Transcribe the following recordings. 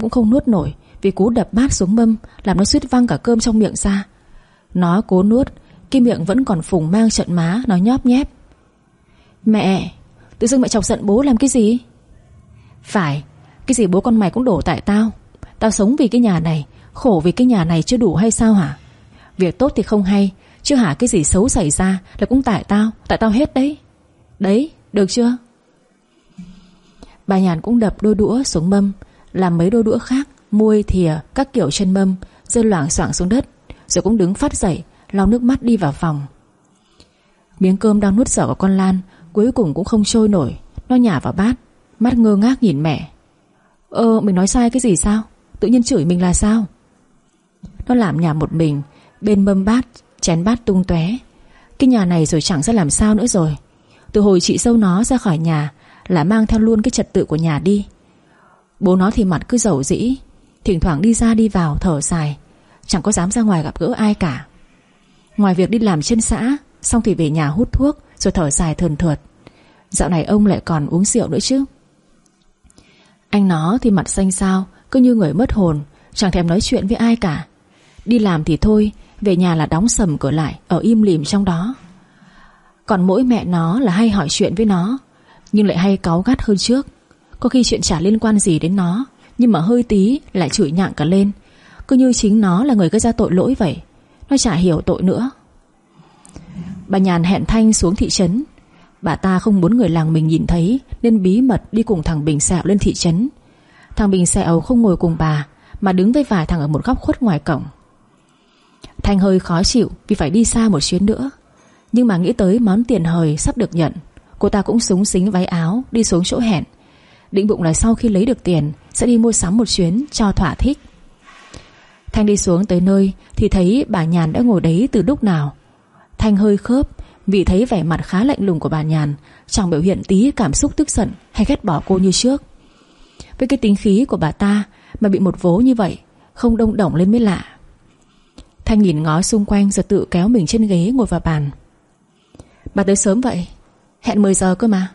cũng không nuốt nổi, Vì cú đập bát xuống mâm, Làm nó suýt văng cả cơm trong miệng ra. Nó cố nuốt, Cái miệng vẫn còn phùng mang trận má, Nó nhóp nhép. Mẹ, Tự dưng mẹ chọc giận bố làm cái gì? Phải, Cái gì bố con mày cũng đổ tại tao. Tao sống vì cái nhà này, Khổ vì cái nhà này chưa đủ hay sao hả? Việc tốt thì không hay Chứ hả cái gì xấu xảy ra Là cũng tại tao Tại tao hết đấy. Đấy, được chưa? Bà Nhàn cũng đập đôi đũa xuống mâm làm mấy đôi đũa khác Muôi thìa, các kiểu chân mâm, Rơi loảng xoảng xuống đất, Rồi cũng đứng phát dậy, lau nước mắt đi vào phòng. Miếng cơm đang nuốt dở của con Lan, Cuối cùng cũng không trôi nổi, Nó nhả vào bát, Mắt ngơ ngác nhìn mẹ. Ơ mình nói sai cái gì sao? Tự nhiên chửi mình là sao? Nó làm nhà một mình, Bên mâm bát, Chén bát tung tóe. Cái nhà này rồi chẳng sẽ làm sao nữa rồi. Từ hồi chị dâu nó ra khỏi nhà Là mang theo luôn cái trật tự của nhà đi. Bố nó thì mặt cứ dầu dĩ. Thỉnh thoảng đi ra đi vào, thở dài. Chẳng có dám ra ngoài gặp gỡ ai cả. Ngoài việc đi làm trên xã, Xong thì về nhà hút thuốc, Rồi thở dài thườn thượt. Dạo này ông lại còn uống rượu nữa chứ. Anh nó thì mặt xanh xao, Cứ như người mất hồn, Chẳng thèm nói chuyện với ai cả. Đi làm thì thôi, Về nhà là đóng sầm cửa lại, Ở im lìm trong đó. Còn mỗi mẹ nó là hay hỏi chuyện với nó, Nhưng lại hay cáu gắt hơn trước. Có khi chuyện chả liên quan gì đến nó, Nhưng mà hơi tí lại chửi nhạng cả lên. Cứ như chính nó là người gây ra tội lỗi vậy, Nó chả hiểu tội nữa. Bà Nhàn hẹn Thanh xuống thị trấn. Bà ta không muốn người làng mình nhìn thấy, Nên bí mật đi cùng thằng Bình Sẹo lên thị trấn. Thằng Bình Sẹo không ngồi cùng bà, Mà đứng với vài thằng ở một góc khuất ngoài cổng. Thanh hơi khó chịu Vì phải đi xa một chuyến nữa. Nhưng mà nghĩ tới món tiền hời sắp được nhận, Cô ta cũng súng xính váy áo, Đi xuống chỗ hẹn. Định bụng là sau khi lấy được tiền, Sẽ đi mua sắm một chuyến cho thỏa thích. Thanh đi xuống tới nơi Thì thấy bà Nhàn đã ngồi đấy từ lúc nào. Thanh hơi khớp Vì thấy vẻ mặt khá lạnh lùng của bà Nhàn Chẳng biểu hiện tí cảm xúc tức giận Hay ghét bỏ cô như trước. Với cái tính khí của bà ta Mà bị một vố như vậy, Không đông đỏng lên mới lạ. Thanh nhìn ngó xung quanh rồi tự kéo mình trên ghế ngồi vào bàn. Bà tới sớm vậy? Hẹn 10 giờ cơ mà.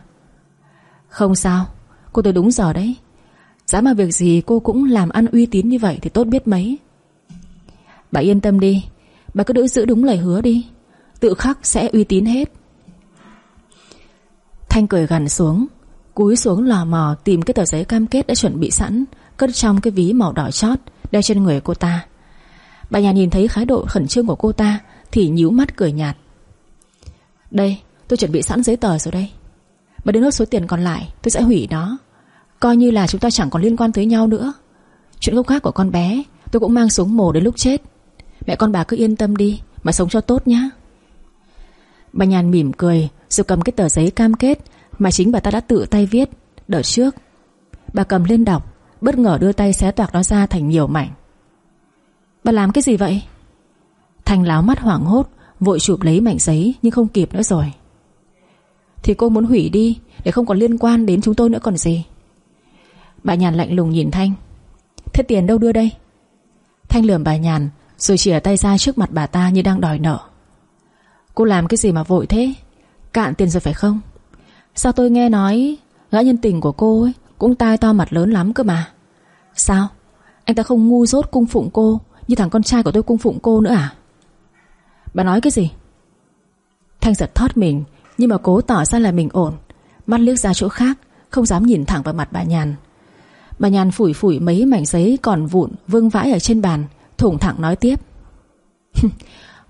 Không sao. Cô tới đúng giờ đấy. Giá mà việc gì cô cũng làm ăn uy tín như vậy Thì tốt biết mấy. Bà yên tâm đi. Bà cứ giữ đúng lời hứa đi. Tự khắc sẽ uy tín hết. Thanh cười gằn xuống, Cúi xuống lò mò tìm cái tờ giấy cam kết đã chuẩn bị sẵn, Cất trong cái ví màu đỏ chót Đeo trên người cô ta. Bà nhà nhìn thấy khái độ khẩn trương của cô ta Thì nhíu mắt cười nhạt. Đây, tôi chuẩn bị sẵn giấy tờ rồi đây. Bà đưa nốt số tiền còn lại, Tôi sẽ hủy nó. Coi như là chúng ta chẳng còn liên quan tới nhau nữa. Chuyện gốc khác của con bé, Tôi cũng mang xuống mồ đến lúc chết. Mẹ con bà cứ yên tâm đi, Mà sống cho tốt nhá. Bà nhàn mỉm cười, Rồi cầm cái tờ giấy cam kết Mà chính bà ta đã tự tay viết, Đợt trước. Bà cầm lên đọc, Bất ngờ đưa tay xé toạc nó ra thành nhiều mảnh. Bà làm cái gì vậy? Thành láo mắt hoảng hốt, Vội chụp lấy mảnh giấy nhưng không kịp nữa rồi. Thì cô muốn hủy đi, Để không còn liên quan đến chúng tôi nữa còn gì? Bà Nhàn lạnh lùng nhìn Thanh. Thế tiền đâu đưa đây? Thanh lườm bà Nhàn, Rồi chỉa tay ra trước mặt bà ta như đang đòi nợ. Cô làm cái gì mà vội thế? Cạn tiền rồi phải không? Sao tôi nghe nói Gã nhân tình của cô ấy Cũng tai to mặt lớn lắm cơ mà. Sao? Anh ta không ngu dốt cung phụng cô Như thằng con trai của tôi cung phụng cô nữa à? Bà nói cái gì? Thanh giật thót mình, Nhưng mà cố tỏ ra là mình ổn. Mắt liếc ra chỗ khác, Không dám nhìn thẳng vào mặt bà Nhàn. Bà Nhàn phủi phủi mấy mảnh giấy còn vụn Vương vãi ở trên bàn, Thủng thẳng nói tiếp.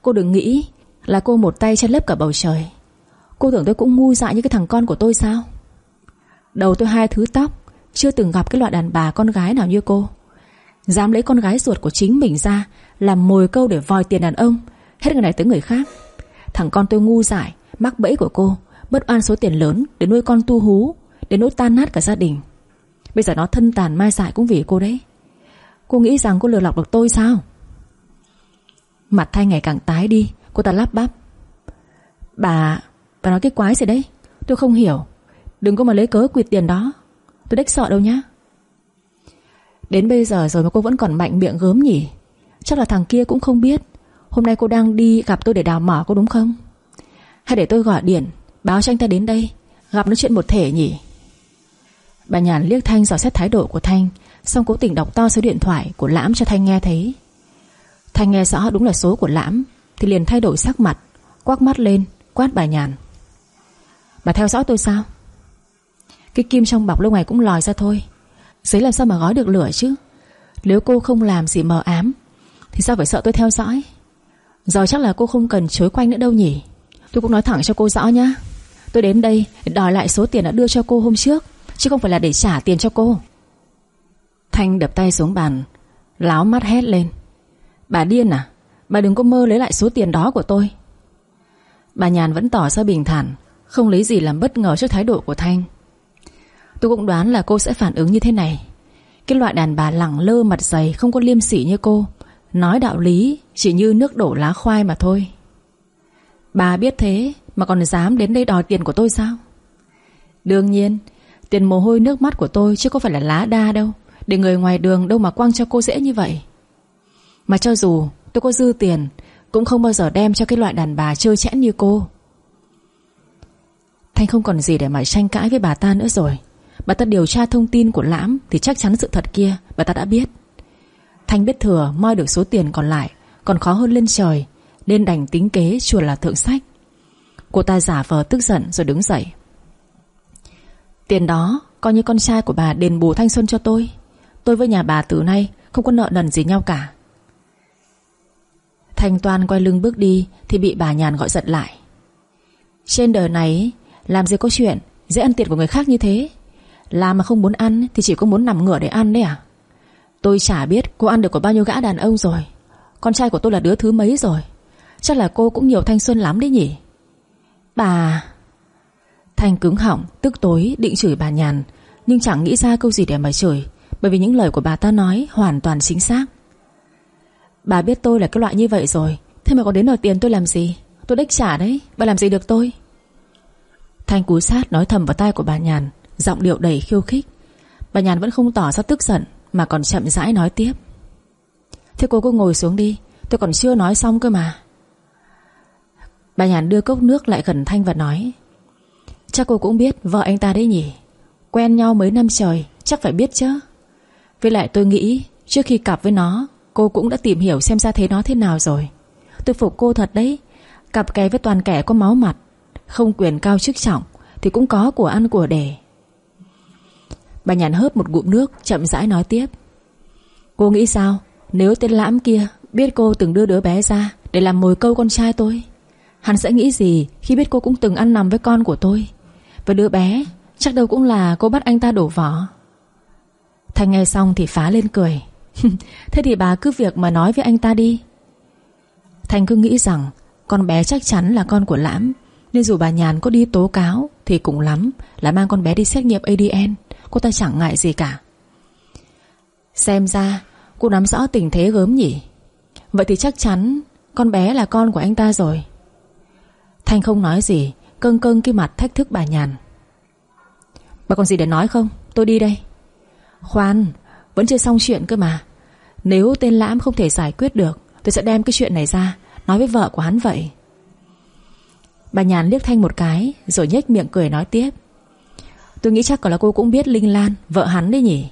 Cô đừng nghĩ là cô một tay che lấp cả bầu trời. Cô tưởng tôi cũng ngu dại như cái thằng con của tôi sao? Đầu tôi hai thứ tóc, Chưa từng gặp cái loại đàn bà con gái nào như cô. Dám lấy con gái ruột của chính mình ra Làm mồi câu để vòi tiền đàn ông, Hết người này tới người khác. Thằng con tôi ngu dại, Mắc bẫy của cô, Bất oan số tiền lớn để nuôi con tu hú, Để nỗi tan nát cả gia đình. Bây giờ nó thân tàn mai dại cũng vì cô đấy. Cô nghĩ rằng cô lừa lọc được tôi sao? Mặt Thanh ngày càng tái đi Cô ta lắp bắp. Bà, bà nói cái quái gì đấy? Tôi không hiểu. Đừng có mà lấy cớ quyệt tiền đó. Tôi đếch sợ đâu nhá. Đến bây giờ rồi mà cô vẫn còn mạnh miệng gớm nhỉ? Chắc là thằng kia cũng không biết. Hôm nay cô đang đi gặp tôi để đào mỏ cô đúng không? Hay để tôi gọi điện Báo cho anh ta đến đây Gặp nói chuyện một thể nhỉ? Bà Nhàn liếc Thanh dò xét thái độ của Thanh, Xong cố tình đọc to số điện thoại của Lãm cho Thanh nghe thấy. Thanh nghe rõ đúng là số của Lãm, Thì liền thay đổi sắc mặt, Quắc mắt lên, Quát bà Nhàn. Bà theo dõi tôi sao? Cái kim trong bọc lâu ngày cũng lòi ra thôi. Giấy làm sao mà gói được lửa chứ? Nếu cô không làm gì mờ ám, Thì sao phải sợ tôi theo dõi? Giờ chắc là cô không cần chối quanh nữa đâu nhỉ? Tôi cũng nói thẳng cho cô rõ nhá. Tôi đến đây để đòi lại số tiền đã đưa cho cô hôm trước. Chứ không phải là để trả tiền cho cô. Thanh đập tay xuống bàn, Láo mắt hét lên. Bà điên à? Bà đừng có mơ lấy lại số tiền đó của tôi. Bà Nhàn vẫn tỏ ra bình thản, Không lấy gì làm bất ngờ trước thái độ của Thanh. Tôi cũng đoán là cô sẽ phản ứng như thế này. Cái loại đàn bà lẳng lơ mặt dày, Không có liêm sỉ như cô, Nói đạo lý chỉ như nước đổ lá khoai mà thôi. Bà biết thế Mà còn dám đến đây đòi tiền của tôi sao? Đương nhiên Tiền mồ hôi nước mắt của tôi Chứ có phải là lá đa đâu. Để người ngoài đường đâu mà quăng cho cô dễ như vậy. Mà cho dù tôi có dư tiền, Cũng không bao giờ đem cho cái loại đàn bà chơi chẽn như cô. Thanh không còn gì để mà tranh cãi với bà ta nữa rồi. Bà ta điều tra thông tin của Lãm Thì chắc chắn sự thật kia bà ta đã biết. Thanh biết thừa moi được số tiền còn lại, Còn khó hơn lên trời, Nên đành tính kế chùa là thượng sách. Cô ta giả vờ tức giận rồi đứng dậy. Tiền đó, Coi như con trai của bà đền bù thanh xuân cho tôi. Tôi với nhà bà từ nay Không có nợ nần gì nhau cả. Thanh Toan quay lưng bước đi Thì bị bà nhàn gọi giật lại. Trên đời này, Làm gì có chuyện Dễ ăn tiền của người khác như thế. Làm mà không muốn ăn Thì chỉ có muốn nằm ngửa để ăn đấy à? Tôi chả biết cô ăn được của bao nhiêu gã đàn ông rồi. Con trai của tôi là đứa thứ mấy rồi? Chắc là cô cũng nhiều thanh xuân lắm đấy nhỉ? Bà Thanh cứng họng, Tức tối, định chửi bà nhàn. Nhưng chẳng nghĩ ra câu gì để mà chửi, Bởi vì những lời của bà ta nói hoàn toàn chính xác. Bà biết tôi là cái loại như vậy rồi, Thế mà có đến đòi tiền tôi làm gì? Tôi đích trả đấy, Bà làm gì được tôi? Thanh cúi sát nói thầm vào tai của bà Nhàn, Giọng điệu đầy khiêu khích. Bà Nhàn vẫn không tỏ ra tức giận, Mà còn chậm rãi nói tiếp. Thế cô cứ ngồi xuống đi, Tôi còn chưa nói xong cơ mà. Bà Nhàn đưa cốc nước lại gần Thanh và nói Chắc cô cũng biết vợ anh ta đấy nhỉ? Quen nhau mấy năm trời, Chắc phải biết chứ. Với lại tôi nghĩ, Trước khi cặp với nó, Cô cũng đã tìm hiểu xem ra thế nó thế nào rồi. Tôi phục cô thật đấy. Cặp kè với toàn kẻ có máu mặt, Không quyền cao chức trọng, Thì cũng có của ăn của để. Bà nhàn hớp một ngụm nước, Chậm rãi nói tiếp. Cô nghĩ sao? Nếu tên lãm kia biết cô từng đưa đứa bé ra Để làm mồi câu con trai tôi, Hắn sẽ nghĩ gì khi biết cô cũng từng ăn nằm với con của tôi? Với đứa bé, Chắc đâu cũng là cô bắt anh ta đổ vỏ. Thành nghe xong thì phá lên cười. Thế thì bà cứ việc mà nói với anh ta đi. Thành cứ nghĩ rằng Con bé chắc chắn là con của Lãm, Nên dù bà Nhàn có đi tố cáo Thì cũng lắm là mang con bé đi xét nghiệm ADN Cô ta chẳng ngại gì cả. Xem ra Cô nắm rõ tình thế gớm nhỉ. Vậy thì chắc chắn Con bé là con của anh ta rồi. Thanh không nói gì cơn cơn cái mặt thách thức bà Nhàn. Bà còn gì để nói không? Tôi đi đây. Khoan, Vẫn chưa xong chuyện cơ mà. Nếu tên Lãm không thể giải quyết được, Tôi sẽ đem cái chuyện này ra, Nói với vợ của hắn vậy. Bà Nhàn liếc Thanh một cái, Rồi nhếch miệng cười nói tiếp. Tôi nghĩ chắc là cô cũng biết Linh Lan, Vợ hắn đấy nhỉ.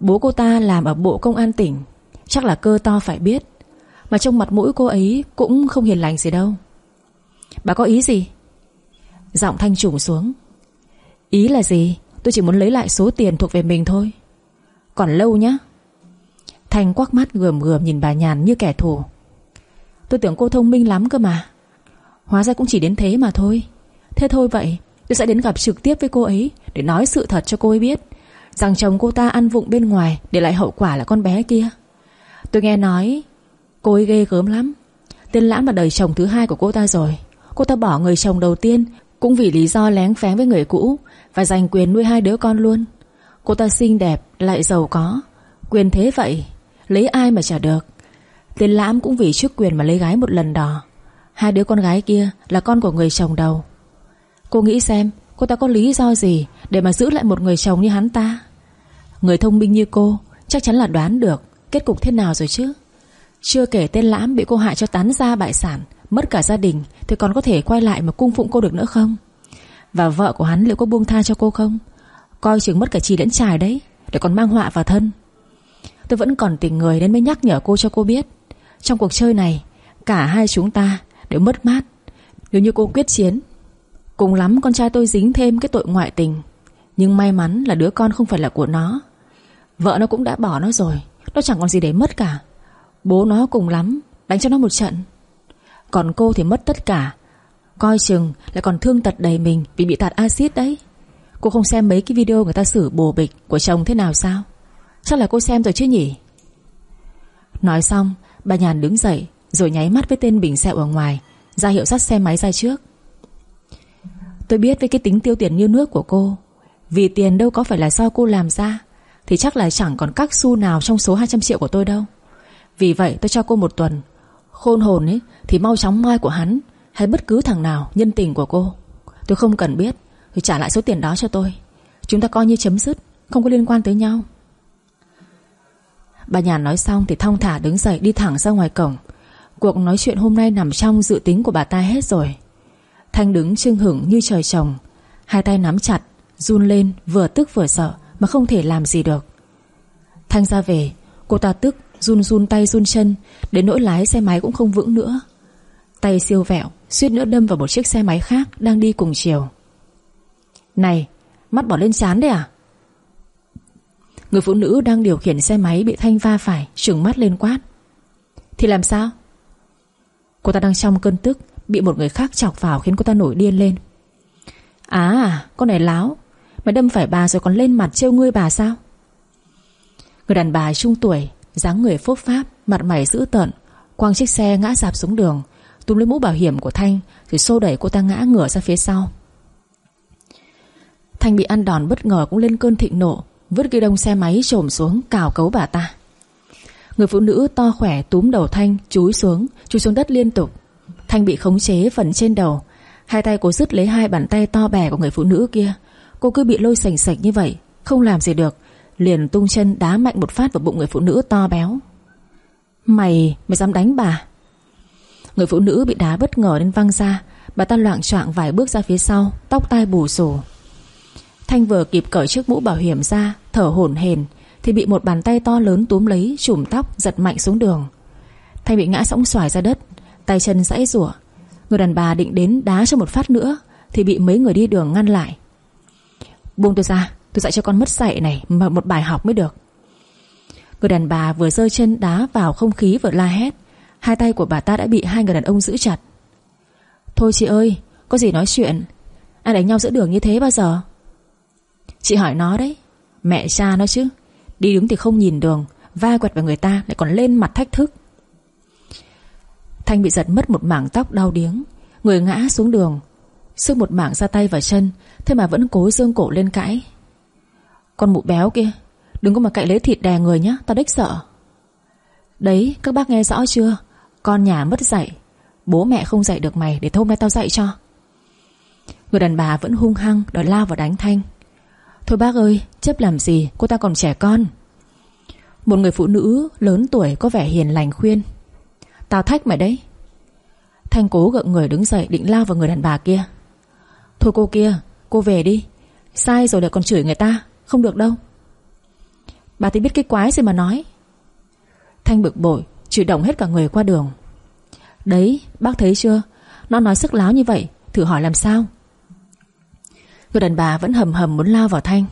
Bố cô ta làm ở bộ công an tỉnh, Chắc là cơ to phải biết. Mà trong mặt mũi cô ấy cũng không hiền lành gì đâu. Bà có ý gì? Giọng Thanh trùng xuống. Ý là gì? Tôi chỉ muốn lấy lại số tiền thuộc về mình thôi. Còn lâu nhá. Thanh quắc mắt gườm gườm nhìn bà nhàn như kẻ thù. Tôi tưởng cô thông minh lắm cơ mà. Hóa ra cũng chỉ đến thế mà thôi. Thế thôi vậy, Tôi sẽ đến gặp trực tiếp với cô ấy Để nói sự thật cho cô ấy biết Rằng chồng cô ta ăn vụng bên ngoài Để lại hậu quả là con bé kia. Tôi nghe nói, Cô ấy ghê gớm lắm. Tên lãng là đời chồng thứ hai của cô ta rồi. Cô ta bỏ người chồng đầu tiên cũng vì lý do lén phén với người cũ Và giành quyền nuôi hai đứa con luôn. Cô ta xinh đẹp, lại giàu có. Quyền thế vậy, Lấy ai mà trả được? Tên lãm cũng vì trước quyền mà lấy gái một lần đò. Hai đứa con gái kia là con của người chồng đầu. Cô nghĩ xem, Cô ta có lý do gì Để mà giữ lại một người chồng như hắn ta? Người thông minh như cô Chắc chắn là đoán được Kết cục thế nào rồi chứ. Chưa kể tên lãm bị cô hại cho tán ra bại sản Mất cả gia đình, Thì còn có thể quay lại mà cung phụng cô được nữa không? Và vợ của hắn liệu có buông tha cho cô không? Coi chừng mất cả chi lẫn trài đấy Để còn mang họa vào thân. Tôi vẫn còn tình người nên mới nhắc nhở cô cho cô biết. Trong cuộc chơi này, Cả hai chúng ta đều mất mát. Nếu như cô quyết chiến, Cùng lắm con trai tôi dính thêm cái tội ngoại tình. Nhưng may mắn là đứa con không phải là của nó. Vợ nó cũng đã bỏ nó rồi, Nó chẳng còn gì để mất cả. Bố nó cùng lắm, Đánh cho nó một trận. Còn cô thì mất tất cả. Coi chừng lại còn thương tật đầy mình Vì bị tạt axit đấy. Cô không xem mấy cái video người ta xử bồ bịch Của chồng thế nào sao? Chắc là cô xem rồi chứ nhỉ? Nói xong, Bà Nhàn đứng dậy Rồi nháy mắt với tên bình xẹo ở ngoài, ra hiệu dắt xe máy ra trước. Tôi biết với cái tính tiêu tiền như nước của cô, Vì tiền đâu có phải là do cô làm ra, Thì chắc là chẳng còn các xu nào Trong số 200 triệu của tôi đâu. Vì vậy tôi cho cô một tuần Khôn hồn ấy, thì mau chóng moi của hắn, Hay bất cứ thằng nào, nhân tình của cô. Tôi không cần biết, Thì trả lại số tiền đó cho tôi. Chúng ta coi như chấm dứt, Không có liên quan tới nhau. Bà Nhàn nói xong thì thong thả đứng dậy đi thẳng ra ngoài cổng. Cuộc nói chuyện hôm nay nằm trong dự tính của bà ta hết rồi. Thanh đứng trưng hửng như trời trồng, Hai tay nắm chặt, Run lên, vừa tức vừa sợ, Mà không thể làm gì được. Thanh ra về, Cô ta tức run run tay run chân, Đến nỗi lái xe máy cũng không vững nữa. Tay siêu vẹo, Suýt nữa đâm vào một chiếc xe máy khác Đang đi cùng chiều. Này, mắt bỏ lên chán đấy à? Người phụ nữ đang điều khiển xe máy Bị Thanh va phải, trừng mắt lên quát. Thì làm sao? Cô ta đang trong cơn tức, Bị một người khác chọc vào khiến cô ta nổi điên lên. À con này láo, Mày đâm phải bà rồi còn lên mặt trêu ngươi bà sao? Người đàn bà trung tuổi dáng người phốt pháp Mặt mày dữ tợn Quăng chiếc xe ngã dạp xuống đường Túm lấy mũ bảo hiểm của Thanh Rồi xô đẩy cô ta ngã ngửa ra phía sau. Thanh bị ăn đòn bất ngờ cũng lên cơn thịnh nộ Vứt ghi đông xe máy trồm xuống cào cấu bà ta. Người phụ nữ to khỏe túm đầu Thanh Chúi xuống, chúi xuống đất liên tục. Thanh bị khống chế phần trên đầu Hai tay cô dứt lấy hai bàn tay to bè của người phụ nữ kia. Cô cứ bị lôi sành sạch như vậy Không làm gì được Liền tung chân đá mạnh một phát vào bụng người phụ nữ to béo. Mày, mày dám đánh bà? Người phụ nữ bị đá bất ngờ nên văng ra. Bà ta loạn choạng vài bước ra phía sau Tóc tai bù xù. Thanh vừa kịp cởi chiếc mũ bảo hiểm ra Thở hổn hển Thì bị một bàn tay to lớn túm lấy Chùm tóc giật mạnh xuống đường. Thanh bị ngã sóng xoài ra đất Tay chân giãy rủa Người đàn bà định đến đá cho một phát nữa Thì bị mấy người đi đường ngăn lại. Buông tôi ra. Tôi dạy cho con mất dạy này, Mà một bài học mới được. Người đàn bà vừa rơi chân đá vào không khí vừa la hét. Hai tay của bà ta đã bị hai người đàn ông giữ chặt. Thôi chị ơi, Có gì nói chuyện? Ai đánh nhau giữa đường như thế bao giờ? Chị hỏi nó đấy. Mẹ cha nó chứ. Đi đứng thì không nhìn đường, Va quẹt vào người ta lại còn lên mặt thách thức. Thanh bị giật mất một mảng tóc đau điếng. Người ngã xuống đường. Sức một mảng ra tay và chân, Thế mà vẫn cố dương cổ lên cãi. Con mụ béo kia. Đừng có mà cậy lấy thịt đè người nhá, Tao đếch sợ. Đấy, các bác nghe rõ chưa? Con nhà mất dạy, Bố mẹ không dạy được mày, Để hôm nay tao dạy cho. Người đàn bà vẫn hung hăng, đòi lao vào đánh Thanh. Thôi bác ơi, chấp làm gì? Cô ta còn trẻ con. Một người phụ nữ lớn tuổi có vẻ hiền lành khuyên. Tao thách mày đấy. Thanh cố gượng người đứng dậy, định lao vào người đàn bà kia. Thôi cô kia, Cô về đi. Sai rồi lại còn chửi người ta. Không được đâu. Bà thì biết cái quái gì mà nói. Thanh bực bội Chịu động hết cả người qua đường. Đấy, bác thấy chưa? Nó nói sức láo như vậy, Thử hỏi làm sao? Người đàn bà vẫn hầm hầm muốn lao vào Thanh.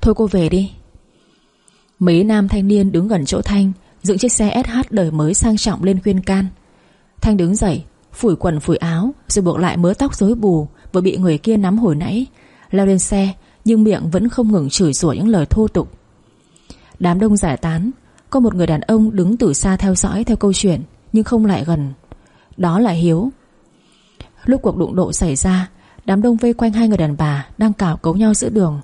Thôi cô về đi. Mấy nam thanh niên đứng gần chỗ Thanh, Dựng chiếc xe SH đời mới sang trọng lên khuyên can. Thanh đứng dậy, Phủi quần phủi áo, Rồi buộc lại mớ tóc rối bù, Vừa bị người kia nắm hồi nãy, Leo lên xe nhưng miệng vẫn không ngừng chửi rủa những lời thô tục. Đám đông giải tán, Có một người đàn ông đứng từ xa theo dõi theo câu chuyện, Nhưng không lại gần. Đó là Hiếu. Lúc cuộc đụng độ xảy ra, Đám đông vây quanh hai người đàn bà Đang cào cấu nhau giữa đường.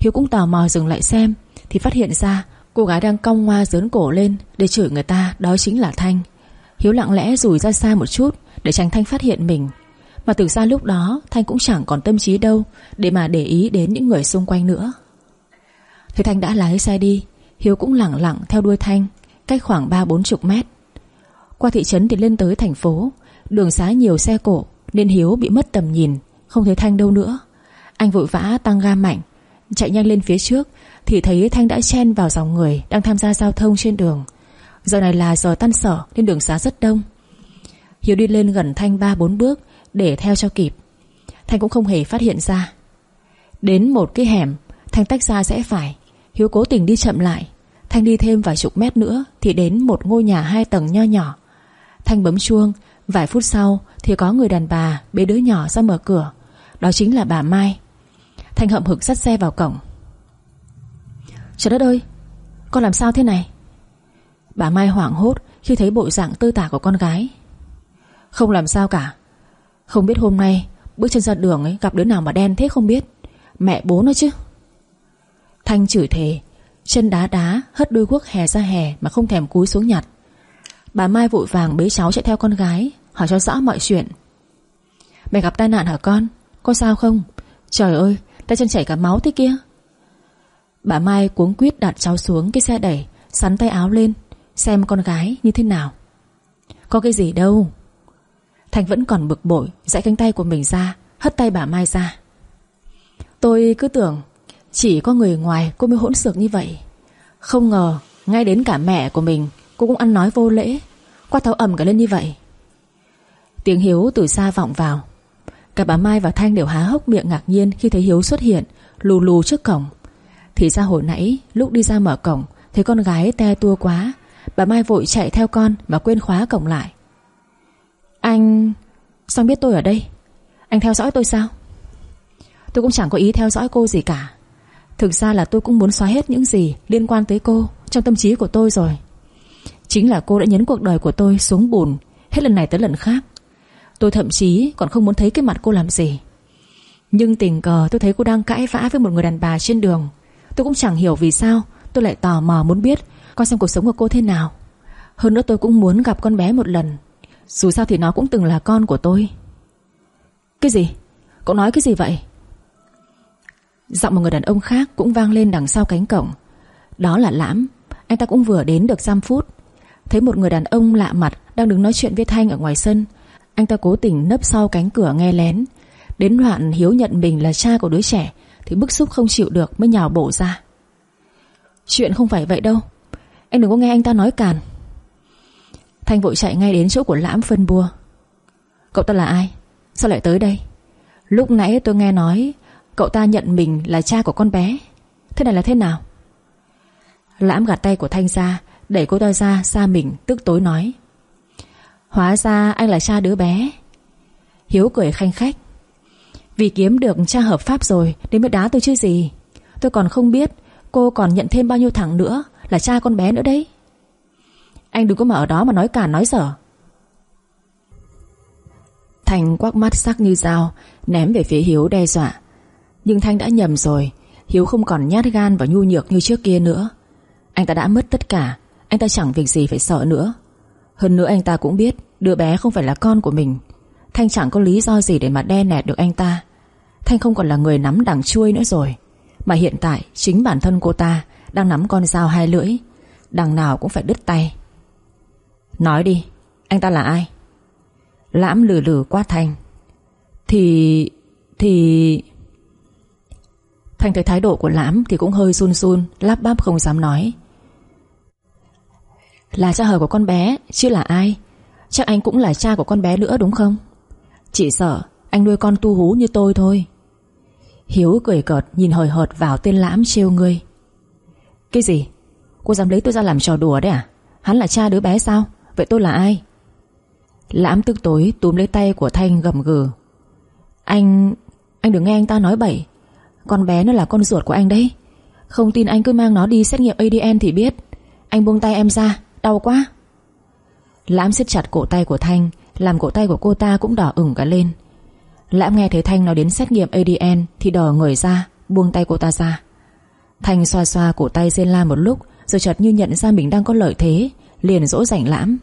Hiếu cũng tò mò dừng lại xem, Thì phát hiện ra cô gái đang cong ngoa dớn cổ lên Để chửi người ta đó chính là Thanh. Hiếu lặng lẽ rủi ra xa một chút Để tránh Thanh phát hiện mình. Mà từ xa lúc đó, Thanh cũng chẳng còn tâm trí đâu Để mà để ý đến những người xung quanh nữa. Thế Thanh đã lái xe đi, Hiếu cũng lặng lặng theo đuôi Thanh, Cách khoảng ba bốn chục mét. Qua thị trấn thì lên tới thành phố, Đường xá nhiều xe cổ Nên Hiếu bị mất tầm nhìn, Không thấy Thanh đâu nữa. Anh vội vã tăng ga mạnh, Chạy nhanh lên phía trước Thì thấy Thanh đã chen vào dòng người Đang tham gia giao thông trên đường. Giờ này là giờ tan sở nên đường xá rất đông. Hiếu đi lên gần Thanh 3-4 bước để theo cho kịp. Thanh cũng không hề phát hiện ra. Đến một cái hẻm, Thanh tách ra sẽ phải. Hiếu cố tình đi chậm lại. Thanh đi thêm vài chục mét nữa Thì đến một ngôi nhà hai tầng nho nhỏ. Thanh bấm chuông, Vài phút sau thì có người đàn bà Bế đứa nhỏ ra mở cửa. Đó chính là bà Mai. Thanh hậm hực dắt xe vào cổng. Trời đất ơi, Con làm sao thế này? Bà Mai hoảng hốt khi thấy bộ dạng tư tả của con gái. Không làm sao cả. Không biết hôm nay, Bước chân ra đường ấy gặp đứa nào mà đen thế không biết. Mẹ bố nó chứ. Thanh chửi thề, Chân đá đá, hất đôi guốc hè ra hè Mà không thèm cúi xuống nhặt. Bà Mai vội vàng bế cháu chạy theo con gái, Hỏi cho rõ mọi chuyện. Mày gặp tai nạn hả con? Có sao không? Trời ơi, tay chân chảy cả máu thế kia. Bà Mai cuống quýt đặt cháu xuống cái xe đẩy, Sắn tay áo lên, Xem con gái như thế nào. Có cái gì đâu. Thành vẫn còn bực bội, Dãy cánh tay của mình ra, Hất tay bà Mai ra. Tôi cứ tưởng Chỉ có người ngoài cô mới hỗn xược như vậy. Không ngờ, Ngay đến cả mẹ của mình, Cô cũng ăn nói vô lễ Qua tháo ầm cả lên như vậy. Tiếng Hiếu từ xa vọng vào. Cả bà Mai và Thanh đều há hốc miệng ngạc nhiên Khi thấy Hiếu xuất hiện, Lù lù trước cổng. Thì ra hồi nãy, lúc đi ra mở cổng, Thấy con gái te tua quá. Bà Mai vội chạy theo con Mà quên khóa cổng lại. Anh... Sao biết tôi ở đây? Anh theo dõi tôi sao? Tôi cũng chẳng có ý theo dõi cô gì cả. Thực ra là tôi cũng muốn xóa hết những gì Liên quan tới cô Trong tâm trí của tôi rồi. Chính là cô đã nhấn cuộc đời của tôi xuống bùn, Hết lần này tới lần khác. Tôi thậm chí còn không muốn thấy cái mặt cô làm gì. Nhưng tình cờ tôi thấy cô đang cãi vã với một người đàn bà trên đường. Tôi cũng chẳng hiểu vì sao Tôi lại tò mò muốn biết Coi xem cuộc sống của cô thế nào. Hơn nữa tôi cũng muốn gặp con bé một lần. Dù sao thì nó cũng từng là con của tôi. Cái gì? Cậu nói cái gì vậy? Giọng một người đàn ông khác cũng vang lên đằng sau cánh cổng. Đó là Lãm. Anh ta cũng vừa đến được giam phút Thấy một người đàn ông lạ mặt Đang đứng nói chuyện với Thanh ở ngoài sân. Anh ta cố tình nấp sau cánh cửa nghe lén. Đến đoạn Hiếu nhận mình là cha của đứa trẻ Thì bức xúc không chịu được mới nhào bổ ra. Chuyện không phải vậy đâu. Anh đừng có nghe anh ta nói càn. Thanh vội chạy ngay đến chỗ của Lãm phân bua. Cậu ta là ai? Sao lại tới đây? Lúc nãy tôi nghe nói, Cậu ta nhận mình là cha của con bé. Thế này là thế nào? Lãm gạt tay của Thanh ra, Đẩy cô ta ra xa mình, tức tối nói. Hóa ra anh là cha đứa bé. Hiếu cười khanh khách. Vì kiếm được cha hợp pháp rồi Nên mới đá tôi chứ gì. Tôi còn không biết Cô còn nhận thêm bao nhiêu thằng nữa Là cha con bé nữa đấy. Anh đừng có mà ở đó mà nói cả nói dở. Thành quắc mắt sắc như dao, Ném về phía Hiếu đe dọa. Nhưng Thanh đã nhầm rồi, Hiếu không còn nhát gan và nhu nhược như trước kia nữa. Anh ta đã mất tất cả, Anh ta chẳng việc gì phải sợ nữa. Hơn nữa anh ta cũng biết Đứa bé không phải là con của mình. Thanh chẳng có lý do gì để mà đe nẹt được anh ta. Thanh không còn là người nắm đằng chuôi nữa rồi. Mà hiện tại, chính bản thân cô ta Đang nắm con dao hai lưỡi. Đằng nào cũng phải đứt tay. Nói đi, Anh ta là ai? Lãm lử lử quát Thanh. Thì... Thì... Thanh thấy thái độ của Lãm Thì cũng hơi run run, Lắp bắp không dám nói. Là cha hờ của con bé, Chứ là ai? Chắc anh cũng là cha của con bé nữa đúng không? Chỉ sợ anh nuôi con tu hú như tôi thôi. Hiếu cười cợt, Nhìn hời hợt vào tên Lãm trêu ngươi. Cái gì? Cô dám lấy tôi ra làm trò đùa đấy à? Hắn là cha đứa bé sao? Vậy tôi là ai? Lãm tức tối túm lấy tay của Thanh gầm gừ. Anh Anh đừng nghe anh ta nói bậy. Con bé nó là con ruột của anh đấy. Không tin anh cứ mang nó đi xét nghiệm ADN thì biết. Anh buông tay em ra, Đau quá. Lãm siết chặt cổ tay của Thanh, Làm cổ tay của cô ta cũng đỏ ửng cả lên. Lãm nghe thấy Thanh nói đến xét nghiệm ADN Thì đỏ người ra, Buông tay cô ta ra. Thanh xoa xoa cổ tay Diên La một lúc, Rồi chợt như nhận ra mình đang có lợi thế, Liền dỗ rảnh Lãm.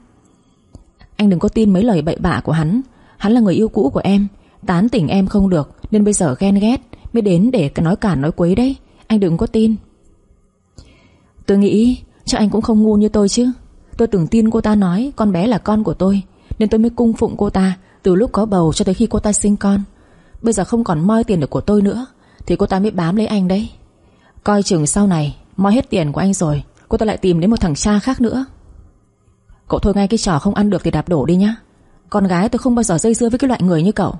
Anh đừng có tin mấy lời bậy bạ của hắn. Hắn là người yêu cũ của em. Tán tỉnh em không được, Nên bây giờ ghen ghét, Mới đến để nói cản nói quấy đấy. Anh đừng có tin. Tôi nghĩ cho anh cũng không ngu như tôi chứ. Tôi từng tin cô ta nói con bé là con của tôi, Nên tôi mới cung phụng cô ta Từ lúc có bầu cho tới khi cô ta sinh con. Bây giờ không còn moi tiền được của tôi nữa, Thì cô ta mới bám lấy anh đấy. Coi chừng sau này, Moi hết tiền của anh rồi, Cô ta lại tìm đến một thằng cha khác nữa. Cậu thôi ngay cái trò không ăn được thì đạp đổ đi nhá. Con gái tôi không bao giờ dây dưa với cái loại người như cậu.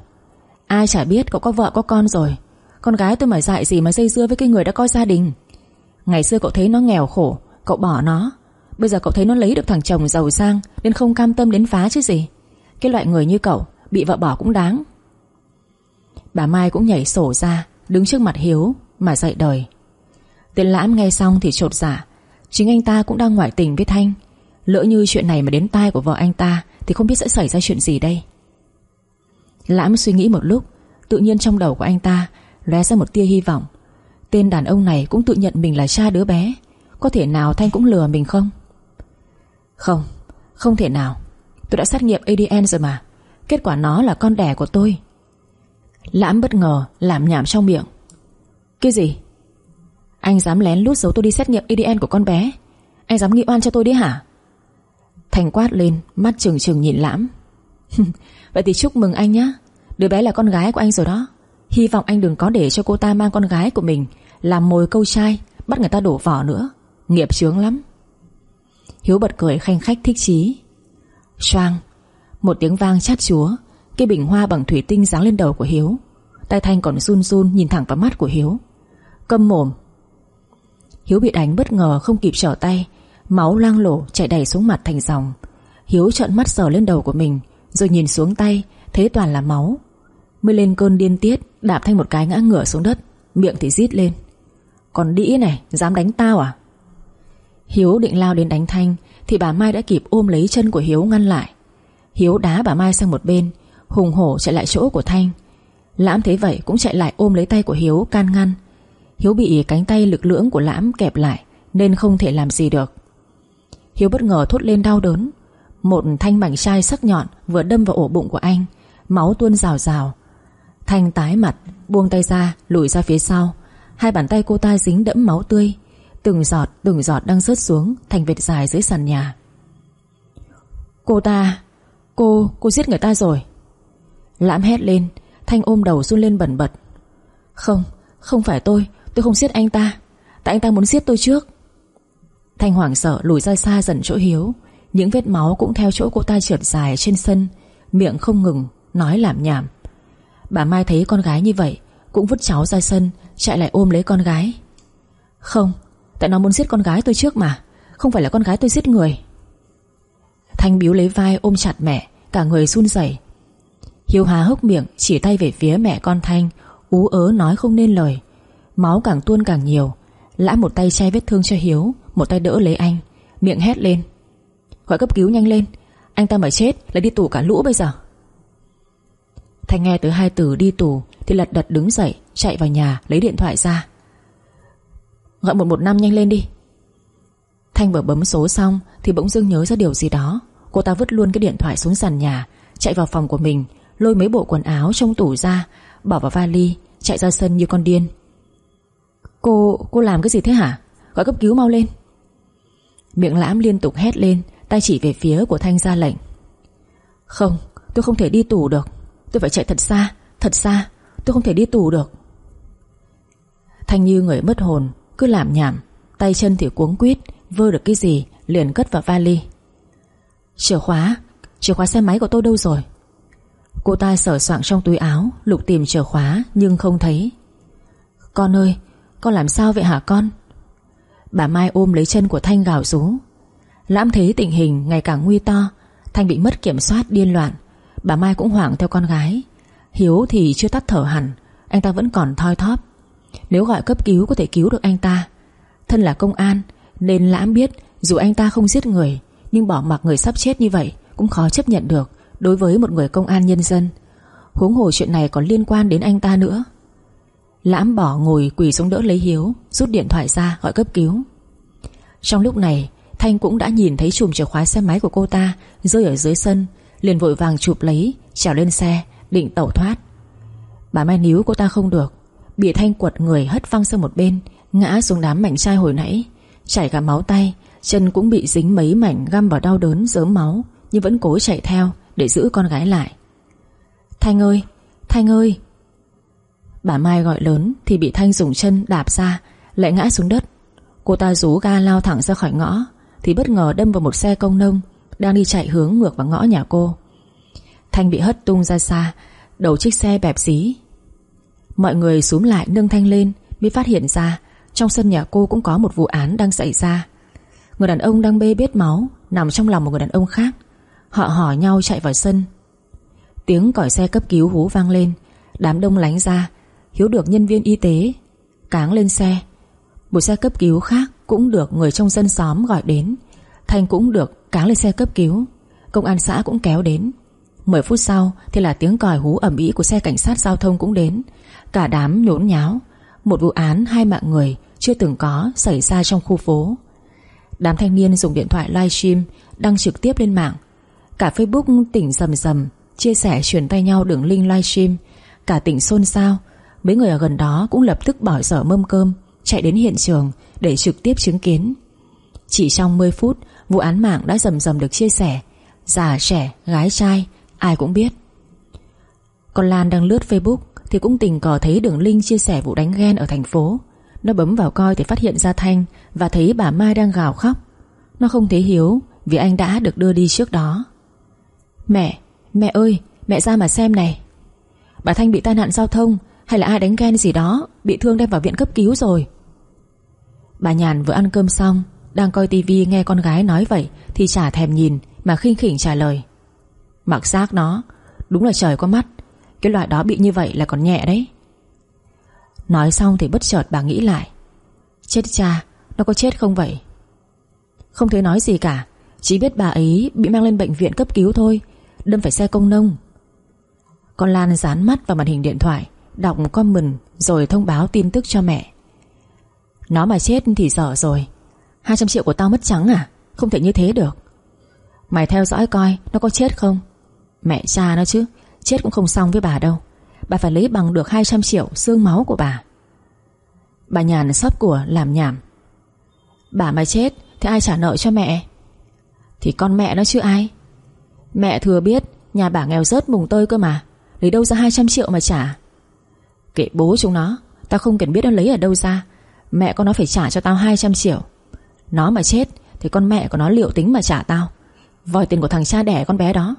Ai chả biết cậu có vợ có con rồi. Con gái tôi mà dạy gì mà dây dưa với cái người đã có gia đình. Ngày xưa cậu thấy nó nghèo khổ, Cậu bỏ nó. Bây giờ cậu thấy nó lấy được thằng chồng giàu sang Nên không cam tâm đến phá chứ gì. Cái loại người như cậu, Bị vợ bỏ cũng đáng. Bà Mai cũng nhảy sổ ra, Đứng trước mặt Hiếu Mà dạy đời. Tên Lãm nghe xong thì trột giả Chính anh ta cũng đang ngoại tình với Thanh. Lỡ như chuyện này mà đến tai của vợ anh ta, Thì không biết sẽ xảy ra chuyện gì đây. Lãm suy nghĩ một lúc, Tự nhiên trong đầu của anh ta lóe ra một tia hy vọng. Tên đàn ông này cũng tự nhận mình là cha đứa bé, Có thể nào Thanh cũng lừa mình không? Không Không thể nào. Tôi đã xét nghiệm ADN rồi mà. Kết quả nó là con đẻ của tôi. Lãm bất ngờ làm nhảm trong miệng. Cái gì? Anh dám lén lút giấu tôi đi xét nghiệm ADN của con bé? Anh dám nghi oan cho tôi đi hả? Thành quát lên, Mắt trừng trừng nhìn Lãm. Vậy thì chúc mừng anh nhé Đứa bé là con gái của anh rồi đó. Hy vọng anh đừng có để cho cô ta mang con gái của mình Làm mồi câu trai Bắt người ta đổ vỏ nữa. Nghiệp chướng lắm. Hiếu bật cười khanh khách thích chí. Xoang Một tiếng vang chát chúa, Cái bình hoa bằng thủy tinh giáng lên đầu của Hiếu. Tay Thanh còn run run nhìn thẳng vào mắt của Hiếu. Câm mồm. Hiếu bị đánh bất ngờ không kịp trở tay Máu lang lổ chảy đầy xuống mặt thành dòng. Hiếu trợn mắt sờ lên đầu của mình, Rồi nhìn xuống tay Thấy toàn là máu. Mới lên cơn điên tiết, Đạp Thanh một cái ngã ngửa xuống đất, Miệng thì rít lên. Còn đĩ này, dám đánh tao à? Hiếu định lao đến đánh Thanh, Thì bà Mai đã kịp ôm lấy chân của Hiếu ngăn lại. Hiếu đá bà Mai sang một bên, Hùng hổ chạy lại chỗ của Thanh. Lãm thấy vậy cũng chạy lại ôm lấy tay của Hiếu can ngăn. Hiếu bị cánh tay lực lưỡng của Lãm kẹp lại, Nên không thể làm gì được. Hiếu bất ngờ thốt lên đau đớn. Một thanh mảnh chai sắc nhọn Vừa đâm vào ổ bụng của anh Máu tuôn rào rào. Thanh tái mặt Buông tay ra lùi ra phía sau. Hai bàn tay cô ta dính đẫm máu tươi Từng giọt từng giọt đang rớt xuống Thành vệt dài dưới sàn nhà. Cô ta Cô, cô giết người ta rồi. Lãm hét lên Thanh ôm đầu run lên bẩn bật. Không, không phải tôi Tôi không giết anh ta. Tại anh ta muốn giết tôi trước. Thanh hoảng sợ lùi ra xa dần chỗ Hiếu. Những vết máu cũng theo chỗ cô ta trượt dài trên sân, Miệng không ngừng, Nói làm nhảm. Bà Mai thấy con gái như vậy, Cũng vứt cháu ra sân, Chạy lại ôm lấy con gái. Không, Tại nó muốn giết con gái tôi trước mà, Không phải là con gái tôi giết người. Thanh biếu lấy vai ôm chặt mẹ, Cả người run rẩy. Hiếu há hốc miệng, chỉ tay về phía mẹ con Thanh, Ú ớ nói không nên lời. Máu càng tuôn càng nhiều, Lã một tay che vết thương cho Hiếu. Một tay đỡ lấy anh Miệng hét lên. Gọi cấp cứu nhanh lên. Anh ta mà chết là đi tù cả lũ bây giờ. Thanh nghe tới hai từ đi tù Thì lật đật đứng dậy Chạy vào nhà lấy điện thoại ra. Gọi 115 nhanh lên đi. Thanh vừa bấm số xong Thì bỗng dưng nhớ ra điều gì đó. Cô ta vứt luôn cái điện thoại xuống sàn nhà Chạy vào phòng của mình Lôi mấy bộ quần áo trong tủ ra Bỏ vào vali Chạy ra sân như con điên. Cô, cô làm cái gì thế hả? Gọi cấp cứu mau lên. Miệng lãm liên tục hét lên Tay chỉ về phía của Thanh ra lệnh. Không, tôi không thể đi tù được. Tôi phải chạy thật xa, thật xa. Tôi không thể đi tù được. Thanh như người mất hồn Cứ làm nhảm Tay chân thì cuống quýt Vơ được cái gì liền cất vào vali. Chìa khóa Chìa khóa xe máy của tôi đâu rồi? Cô ta sở soạn trong túi áo Lục tìm chìa khóa nhưng không thấy. Con ơi Con làm sao vậy hả con? Bà Mai ôm lấy chân của Thanh gào rú. Lãm thấy tình hình ngày càng nguy to, Thanh bị mất kiểm soát điên loạn. Bà Mai cũng hoảng theo con gái. Hiếu thì chưa tắt thở hẳn, Anh ta vẫn còn thoi thóp. Nếu gọi cấp cứu có thể cứu được anh ta. Thân là công an, Nên Lãm biết dù anh ta không giết người, Nhưng bỏ mặc người sắp chết như vậy Cũng khó chấp nhận được Đối với một người công an nhân dân. Huống hồ chuyện này còn liên quan đến anh ta nữa. Lãm bỏ ngồi quỳ xuống đỡ lấy Hiếu, Rút điện thoại ra gọi cấp cứu. Trong lúc này, Thanh cũng đã nhìn thấy chùm chìa khóa xe máy của cô ta Rơi ở dưới sân, Liền vội vàng chụp lấy, Trèo lên xe, định tẩu thoát. Bà Mai níu cô ta không được, Bị Thanh quật người hất văng sang một bên, Ngã xuống đám mảnh chai hồi nãy. Chảy cả máu tay, Chân cũng bị dính mấy mảnh găm vào đau đớn dớm máu, Nhưng vẫn cố chạy theo Để giữ con gái lại. Thanh ơi Thanh ơi! Bà Mai gọi lớn Thì bị Thanh dùng chân đạp ra, Lại ngã xuống đất. Cô ta rú ga lao thẳng ra khỏi ngõ, Thì bất ngờ đâm vào một xe công nông Đang đi chạy hướng ngược vào ngõ nhà cô. Thanh bị hất tung ra xa, Đầu chiếc xe bẹp dí. Mọi người xuống lại nâng Thanh lên Mới phát hiện ra Trong sân nhà cô cũng có một vụ án đang xảy ra. Người đàn ông đang bê bết máu Nằm trong lòng một người đàn ông khác. Họ hỏi nhau chạy vào sân. Tiếng còi xe cấp cứu hú vang lên, Đám đông lánh ra Hiếu được nhân viên y tế Cáng lên xe. Một xe cấp cứu khác cũng được người trong dân xóm gọi đến. Thanh cũng được cáng lên xe cấp cứu. Công an xã cũng kéo đến. 10 phút sau thì là tiếng còi hú ẩm ý của xe cảnh sát giao thông cũng đến. Cả đám nhốn nháo. Một vụ án hai mạng người Chưa từng có xảy ra trong khu phố. Đám thanh niên dùng điện thoại livestream Đăng trực tiếp lên mạng. Cả Facebook tỉnh rầm rầm, Chia sẻ truyền tay nhau đường link livestream Cả tỉnh xôn xao Mấy người ở gần đó cũng lập tức bỏ dở mâm cơm Chạy đến hiện trường để trực tiếp chứng kiến. Chỉ trong 10 phút Vụ án mạng đã rầm rầm được chia sẻ. Già trẻ, gái trai Ai cũng biết. Con Lan đang lướt Facebook Thì cũng tình cờ thấy đường link chia sẻ vụ đánh ghen ở thành phố. Nó bấm vào coi thì phát hiện ra Thanh Và thấy bà Mai đang gào khóc. Nó không thấy Hiếu Vì anh đã được đưa đi trước đó. Mẹ, mẹ ơi Mẹ ra mà xem này. Bà Thanh bị tai nạn giao thông hay là ai đánh ghen gì đó, Bị thương đem vào viện cấp cứu rồi? Bà Nhàn vừa ăn cơm xong, Đang coi tivi nghe con gái nói vậy, Thì chả thèm nhìn, Mà khinh khỉnh trả lời. Mặc xác nó, Đúng là trời có mắt, Cái loại đó bị như vậy là còn nhẹ đấy. Nói xong thì bất chợt bà nghĩ lại. Chết cha, Nó có chết không vậy? Không thấy nói gì cả, Chỉ biết bà ấy bị mang lên bệnh viện cấp cứu thôi, Đâm phải xe công nông. Con Lan dán mắt vào màn hình điện thoại. Đọc comment Rồi thông báo tin tức cho mẹ. Nó mà chết thì dở rồi. 200 triệu của tao mất trắng à? Không thể như thế được. Mày theo dõi coi, nó có chết không? Mẹ cha nó chứ, Chết cũng không xong với bà đâu. Bà phải lấy bằng được 200 triệu xương máu của bà. Bà nhàn sót của làm nhảm. Bà mà chết Thì ai trả nợ cho mẹ? Thì con mẹ nó chứ ai? Mẹ thừa biết Nhà bà nghèo rớt mùng tơi cơ mà. Lấy đâu ra 200 triệu mà trả? Kệ bố chúng nó. Tao không cần biết nó lấy ở đâu ra. Mẹ con nó phải trả cho tao 200 triệu. Nó mà chết Thì con mẹ của nó liệu tính mà trả tao. Vòi tiền của thằng cha đẻ con bé đó.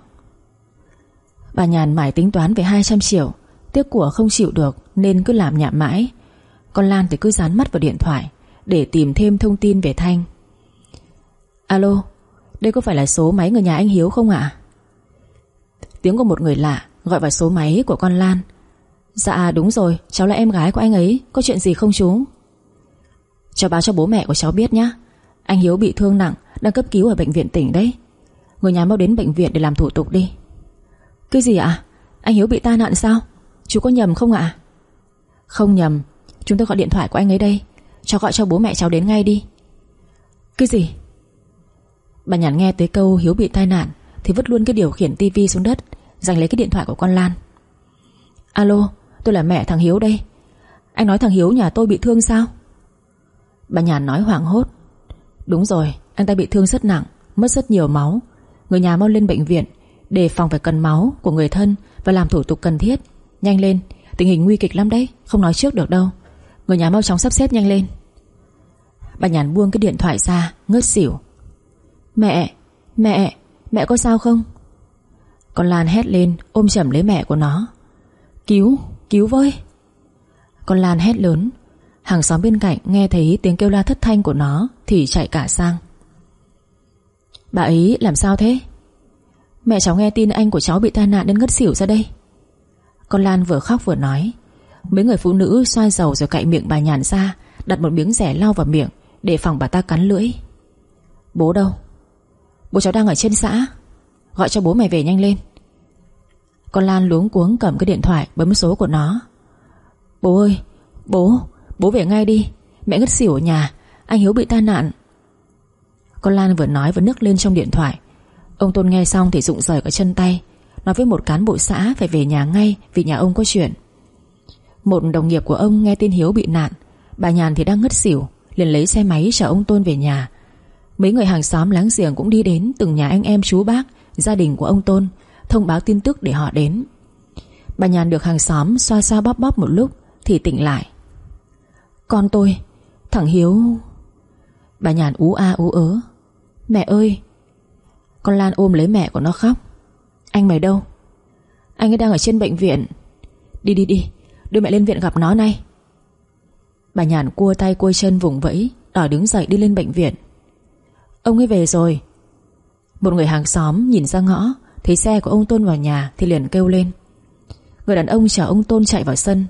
Bà Nhàn mải tính toán về 200 triệu. Tiếc của không chịu được Nên cứ làm nhảm mãi. Con Lan thì cứ dán mắt vào điện thoại Để tìm thêm thông tin về Thanh. Alo, Đây có phải là số máy người nhà anh Hiếu không ạ? Tiếng của một người lạ Gọi vào số máy của con Lan. Dạ đúng rồi. Cháu là em gái của anh ấy. Có chuyện gì không chú? Cháu báo cho bố mẹ của cháu biết nhé Anh Hiếu bị thương nặng, Đang cấp cứu ở bệnh viện tỉnh đấy. Người nhà mau đến bệnh viện để làm thủ tục đi. Cái gì ạ? Anh Hiếu bị tai nạn sao? Chú có nhầm không ạ? Không nhầm. Chúng tôi gọi điện thoại của anh ấy đây. Cháu gọi cho bố mẹ cháu đến ngay đi. Cái gì? Bà nhàn nghe tới câu Hiếu bị tai nạn Thì vứt luôn cái điều khiển tivi xuống đất, Giành lấy cái điện thoại của con Lan. Alo tôi là mẹ thằng Hiếu đây. Anh nói thằng Hiếu nhà tôi bị thương sao? Bà nhàn nói hoảng hốt. Đúng rồi, anh ta bị thương rất nặng, Mất rất nhiều máu. Người nhà mau lên bệnh viện Đề phòng phải cần máu của người thân Và làm thủ tục cần thiết. Nhanh lên, Tình hình nguy kịch lắm đấy, Không nói trước được đâu. Người nhà mau chóng sắp xếp nhanh lên. Bà nhàn buông cái điện thoại ra Ngớt xỉu. Mẹ Mẹ Mẹ có sao không? Con Lan hét lên, ôm chầm lấy mẹ của nó. Cứu Cứu với Con Lan hét lớn. Hàng xóm bên cạnh nghe thấy tiếng kêu la thất thanh của nó Thì chạy cả sang. Bà ấy làm sao thế? Mẹ cháu nghe tin anh của cháu bị tai nạn đến ngất xỉu ra đây. Con Lan vừa khóc vừa nói. Mấy người phụ nữ xoay dầu rồi cạy miệng bà nhàn ra, Đặt một miếng rẻ lau vào miệng Để phòng bà ta cắn lưỡi. Bố đâu? Bố cháu đang ở trên xã. Gọi cho bố mày về nhanh lên. Con Lan luống cuống cầm cái điện thoại Bấm số của nó. Bố ơi, Bố Bố về ngay đi. Mẹ ngất xỉu ở nhà, Anh Hiếu bị tai nạn. Con Lan vừa nói vừa nước lên trong điện thoại. Ông Tôn nghe xong thì rụng rời cả chân tay. Nói với một cán bộ xã phải về nhà ngay Vì nhà ông có chuyện. Một đồng nghiệp của ông nghe tin Hiếu bị nạn. Bà Nhàn thì đang ngất xỉu, liền lấy xe máy chở ông Tôn về nhà. Mấy người hàng xóm láng giềng cũng đi đến Từng nhà anh em chú bác, Gia đình của ông Tôn. Thông báo tin tức để họ đến. Bà Nhàn được hàng xóm xoa xoa bóp bóp một lúc Thì tỉnh lại. Con tôi, Thằng Hiếu. Bà Nhàn ú a ú ớ. Mẹ ơi, Con Lan ôm lấy mẹ của nó khóc. Anh mày đâu? Anh ấy đang ở trên bệnh viện. Đi đi đi, Đưa mẹ lên viện gặp nó nay. Bà Nhàn cua tay cua chân vùng vẫy, Đòi đứng dậy đi lên bệnh viện. Ông ấy về rồi. Một người hàng xóm nhìn ra ngõ Thấy xe của ông Tôn vào nhà Thì liền kêu lên. Người đàn ông chở ông Tôn chạy vào sân.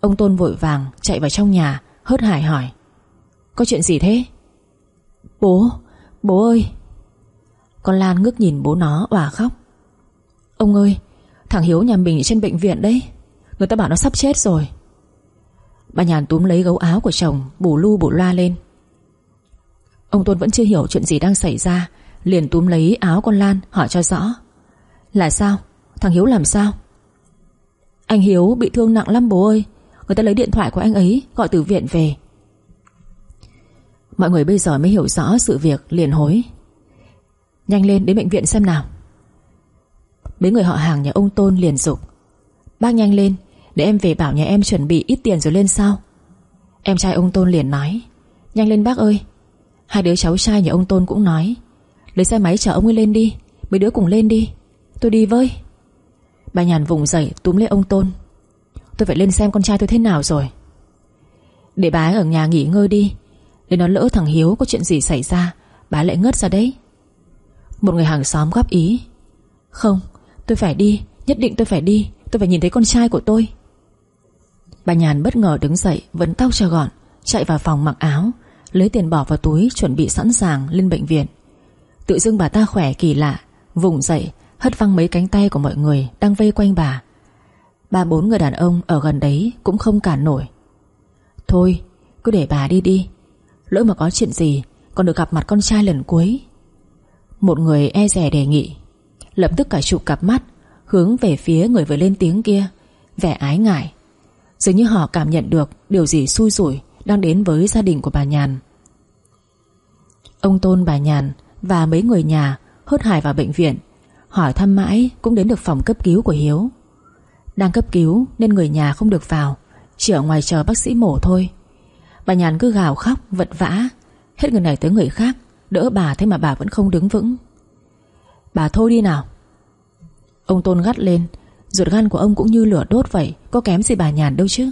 Ông Tôn vội vàng chạy vào trong nhà Hớt hải hỏi Có chuyện gì thế? Bố, bố ơi. Con Lan ngước nhìn bố nó và khóc. Ông ơi Thằng Hiếu nhà mình trên bệnh viện đấy. Người ta bảo nó sắp chết rồi. Bà Nhàn túm lấy gấu áo của chồng Bù lu bù loa lên. Ông Tôn vẫn chưa hiểu chuyện gì đang xảy ra Liền túm lấy áo con Lan hỏi cho rõ. Là sao? Thằng Hiếu làm sao? Anh Hiếu bị thương nặng lắm bố ơi. Người ta lấy điện thoại của anh ấy, Gọi từ viện về. Mọi người bây giờ mới hiểu rõ sự việc, liền hối. Nhanh lên đến bệnh viện xem nào. Mấy người họ hàng nhà ông Tôn liền dục. Bác nhanh lên, Để em về bảo nhà em chuẩn bị ít tiền rồi lên sao? Em trai ông Tôn liền nói. Nhanh lên bác ơi. Hai đứa cháu trai nhà ông Tôn cũng nói. Lấy xe máy chở ông ấy lên đi, Mấy đứa cùng lên đi. Tôi đi với. Bà Nhàn vùng dậy, túm lấy ông Tôn. Tôi phải lên xem con trai tôi thế nào rồi. Để bà ấy ở nhà nghỉ ngơi đi. Để nó lỡ thằng Hiếu có chuyện gì xảy ra, Bà lại ngất ra đấy. Một người hàng xóm góp ý. Không, tôi phải đi, Nhất định tôi phải đi, Tôi phải nhìn thấy con trai của tôi. Bà Nhàn bất ngờ đứng dậy Vấn tóc cho gọn, Chạy vào phòng mặc áo, Lấy tiền bỏ vào túi chuẩn bị sẵn sàng lên bệnh viện. Tự dưng bà ta khỏe kỳ lạ, Vùng dậy hất văng mấy cánh tay của mọi người Đang vây quanh bà. Ba bốn người đàn ông ở gần đấy Cũng không cản nổi. Thôi, cứ để bà đi đi. Lỡ mà có chuyện gì, Còn được gặp mặt con trai lần cuối. Một người e rè đề nghị, Lập tức cả chụp cặp mắt, Hướng về phía người vừa lên tiếng kia, Vẻ ái ngại. Dường như họ cảm nhận được điều gì xui rủi Đang đến với gia đình của bà Nhàn. Ông Tôn, bà Nhàn Và mấy người nhà hốt hải vào bệnh viện. Hỏi thăm mãi cũng đến được phòng cấp cứu của Hiếu. Đang cấp cứu nên người nhà không được vào, Chỉ ở ngoài chờ bác sĩ mổ thôi. Bà Nhàn cứ gào khóc, vật vã. Hết người này tới người khác, Đỡ bà thế mà bà vẫn không đứng vững. Bà thôi đi nào. Ông Tôn gắt lên, Ruột gan của ông cũng như lửa đốt vậy, Có kém gì bà Nhàn đâu chứ.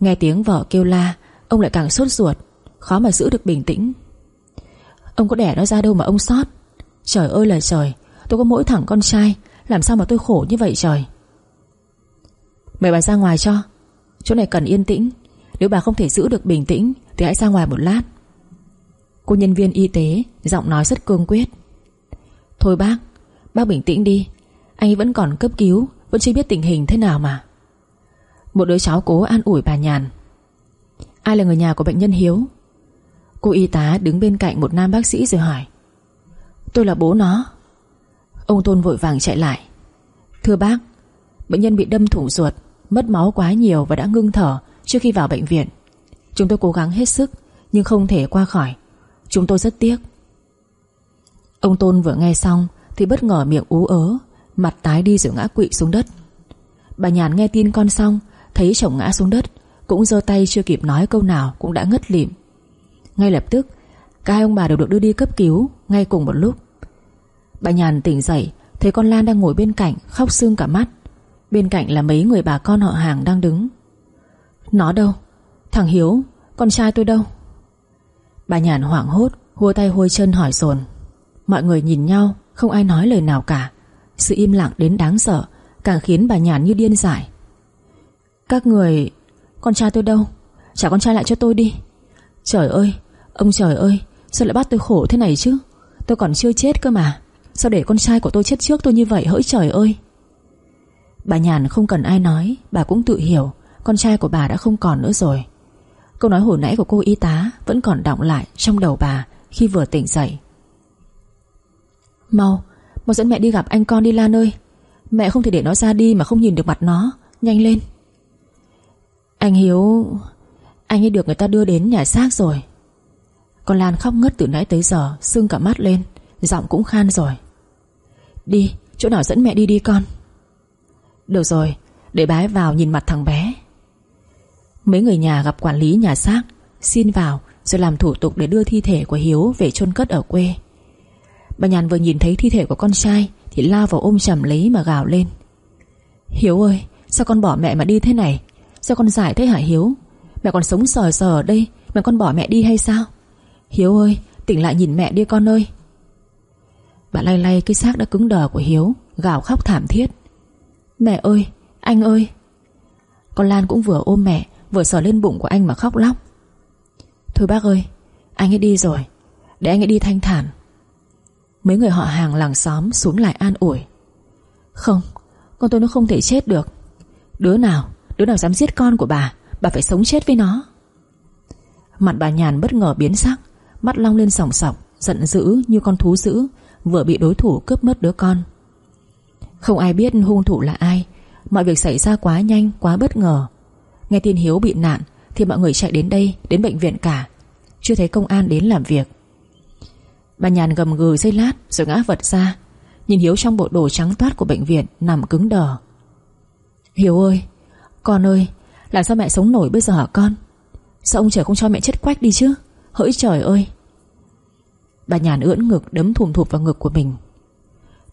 Nghe tiếng vợ kêu la, Ông lại càng sốt ruột, Khó mà giữ được bình tĩnh. Ông có đẻ nó ra đâu mà ông sót? Trời ơi là trời Tôi có mỗi thằng con trai. Làm sao mà tôi khổ như vậy trời? Mời bà ra ngoài cho. Chỗ này cần yên tĩnh. Nếu bà không thể giữ được bình tĩnh, Thì hãy ra ngoài một lát. Cô nhân viên y tế, Giọng nói rất cương quyết. Thôi bác Bác bình tĩnh đi. Anh ấy vẫn còn cấp cứu, Vẫn chưa biết tình hình thế nào mà. Một đứa cháu cố an ủi bà Nhàn. Ai là người nhà của bệnh nhân Hiếu? Cô y tá đứng bên cạnh một nam bác sĩ rồi hỏi. Tôi là bố nó. Ông Tôn vội vàng chạy lại. Thưa bác, Bệnh nhân bị đâm thủng ruột, Mất máu quá nhiều và đã ngưng thở Trước khi vào bệnh viện. Chúng tôi cố gắng hết sức, Nhưng không thể qua khỏi. Chúng tôi rất tiếc. Ông Tôn vừa nghe xong Thì bất ngờ miệng ú ớ, Mặt tái đi rồi ngã quỵ xuống đất. Bà Nhàn nghe tin con xong, Thấy chồng ngã xuống đất, Cũng giơ tay chưa kịp nói câu nào Cũng đã ngất lịm. Ngay lập tức, Cả hai ông bà đều được đưa đi cấp cứu Ngay cùng một lúc. Bà Nhàn tỉnh dậy, Thấy con Lan đang ngồi bên cạnh, khóc sưng cả mắt. Bên cạnh là mấy người bà con họ hàng đang đứng. Nó đâu? Thằng Hiếu, Con trai tôi đâu? Bà Nhàn hoảng hốt, Hua tay hôi chân hỏi dồn. Mọi người nhìn nhau, Không ai nói lời nào cả. Sự im lặng đến đáng sợ, Càng khiến bà Nhàn như điên dại. Các người, Con trai tôi đâu? Trả con trai lại cho tôi đi. Trời ơi, Ông trời ơi, Sao lại bắt tôi khổ thế này chứ? Tôi còn chưa chết cơ mà. Sao để con trai của tôi chết trước tôi như vậy? Hỡi trời ơi. Bà Nhàn không cần ai nói, Bà cũng tự hiểu, Con trai của bà đã không còn nữa rồi. Câu nói hồi nãy của cô y tá Vẫn còn đọng lại trong đầu bà Khi vừa tỉnh dậy. Mau Mau dẫn mẹ đi gặp anh con đi Lan ơi. Mẹ không thể để nó ra đi mà không nhìn được mặt nó. Nhanh lên. Anh Hiếu, Anh ấy được người ta đưa đến nhà xác rồi. Con Lan khóc ngất từ nãy tới giờ, Sưng cả mắt lên, Giọng cũng khan rồi. Đi, chỗ nào dẫn mẹ đi đi con. Được rồi, Để bái vào nhìn mặt thằng bé. Mấy người nhà gặp quản lý nhà xác, Xin vào, Rồi làm thủ tục để đưa thi thể của Hiếu Về chôn cất ở quê. Bà Nhàn vừa nhìn thấy thi thể của con trai, Thì lao vào ôm chầm lấy mà gào lên. Hiếu ơi, Sao con bỏ mẹ mà đi thế này? Sao con giải thế hả Hiếu? Mẹ còn sống sờ sờ ở đây, Mà con bỏ mẹ đi hay sao? Hiếu ơi, tỉnh lại nhìn mẹ đi con ơi. Bà lay lay cái xác đã cứng đờ của Hiếu, Gào khóc thảm thiết. Mẹ ơi, anh ơi. Con Lan cũng vừa ôm mẹ, Vừa sờ lên bụng của anh mà khóc lóc. Thôi bác ơi, Anh ấy đi rồi, Để anh ấy đi thanh thản. Mấy người họ hàng làng xóm xuống lại an ủi. Không, Con tôi nó không thể chết được. Đứa nào Đứa nào dám giết con của bà Bà phải sống chết với nó. Mặt bà nhàn bất ngờ biến sắc, Mắt long lên sòng sọc, Giận dữ như con thú dữ Vừa bị đối thủ cướp mất đứa con. Không ai biết hung thủ là ai, Mọi việc xảy ra quá nhanh, Quá bất ngờ. Nghe tin Hiếu bị nạn Thì mọi người chạy đến đây, Đến bệnh viện cả. Chưa thấy công an đến làm việc. Bà nhàn gầm gừ dây lát Rồi ngã vật ra. Nhìn Hiếu trong bộ đồ trắng toát của bệnh viện Nằm cứng đờ. Hiếu ơi, Con ơi, Làm sao mẹ sống nổi bây giờ hả con? Sao ông trời không cho mẹ chết quách đi chứ? Hỡi trời ơi! Bà nhàn ưỡn ngực đấm thùm thụp vào ngực của mình.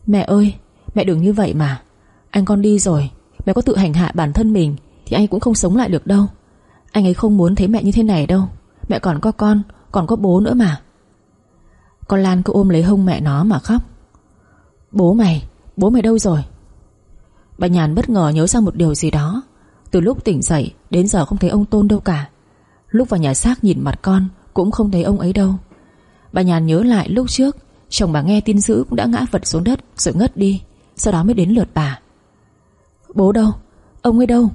Mẹ ơi, Mẹ đừng như vậy mà. Anh con đi rồi, Mẹ có tự hành hạ bản thân mình Thì anh cũng không sống lại được đâu. Anh ấy không muốn thấy mẹ như thế này đâu. Mẹ còn có con, Còn có bố nữa mà. Con Lan cứ ôm lấy hông mẹ nó mà khóc. Bố mày Bố mày đâu rồi? Bà Nhàn bất ngờ nhớ ra một điều gì đó. Từ lúc tỉnh dậy đến giờ không thấy ông Tôn đâu cả. Lúc vào nhà xác nhìn mặt con Cũng không thấy ông ấy đâu. Bà Nhàn nhớ lại lúc trước, Chồng bà nghe tin dữ cũng đã ngã vật xuống đất Rồi ngất đi, Sau đó mới đến lượt bà. Bố đâu? Ông ấy đâu?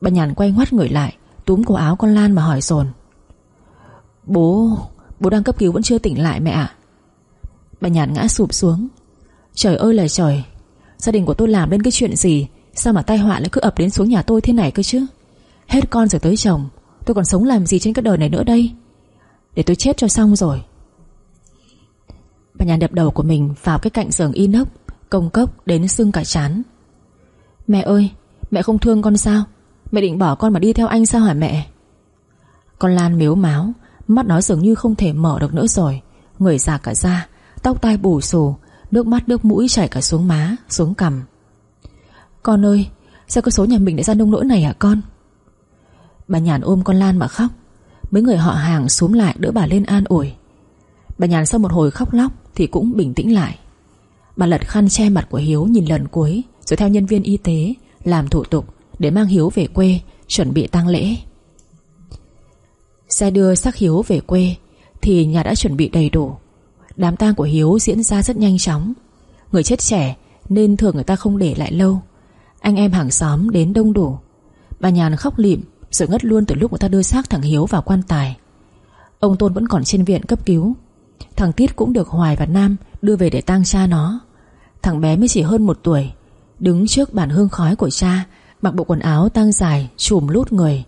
Bà Nhàn quay ngoắt người lại, Túm cổ áo con Lan mà hỏi dồn. Bố Bố đang cấp cứu vẫn chưa tỉnh lại mẹ ạ. Bà Nhàn ngã sụp xuống. Trời ơi là trời, Gia đình của tôi làm lên cái chuyện gì, Sao mà tai họa lại cứ ập đến xuống nhà tôi thế này cơ chứ? Hết con rồi tới chồng, Tôi còn sống làm gì trên cái đời này nữa đây? Để tôi chết cho xong rồi. Bà Nhàn đập đầu của mình vào cái cạnh giường inox, Công cốc đến sưng cả chán. Mẹ ơi, Mẹ không thương con sao? Mẹ định bỏ con mà đi theo anh sao hả mẹ? Con Lan miếu máu Mắt nó dường như không thể mở được nữa rồi. Người già cả da, Tóc tai bù xù, Nước mắt nước mũi chảy cả xuống má, Xuống cằm. Con ơi, Sao cơ số nhà mình lại ra nông nỗi này hả con? Bà Nhàn ôm con Lan mà khóc. Mấy người họ hàng xuống lại đỡ bà lên an ủi. Bà Nhàn sau một hồi khóc lóc Thì cũng bình tĩnh lại. Bà lật khăn che mặt của Hiếu nhìn lần cuối, Rồi theo nhân viên y tế Làm thủ tục để mang Hiếu về quê, Chuẩn bị tang lễ. Xe đưa xác Hiếu về quê Thì nhà đã chuẩn bị đầy đủ. Đám tang của Hiếu diễn ra rất nhanh chóng. Người chết trẻ Nên thường người ta không để lại lâu. Anh em hàng xóm đến đông đủ. Bà Nhàn khóc lịm rồi ngất luôn từ lúc người ta đưa xác thằng Hiếu vào quan tài. Ông Tôn vẫn còn trên viện cấp cứu. Thằng Tiết cũng được Hoài và Nam Đưa về để tang cha nó. Thằng bé mới chỉ hơn một tuổi, Đứng trước bàn hương khói của cha, Mặc bộ quần áo tang dài Chùm lút người.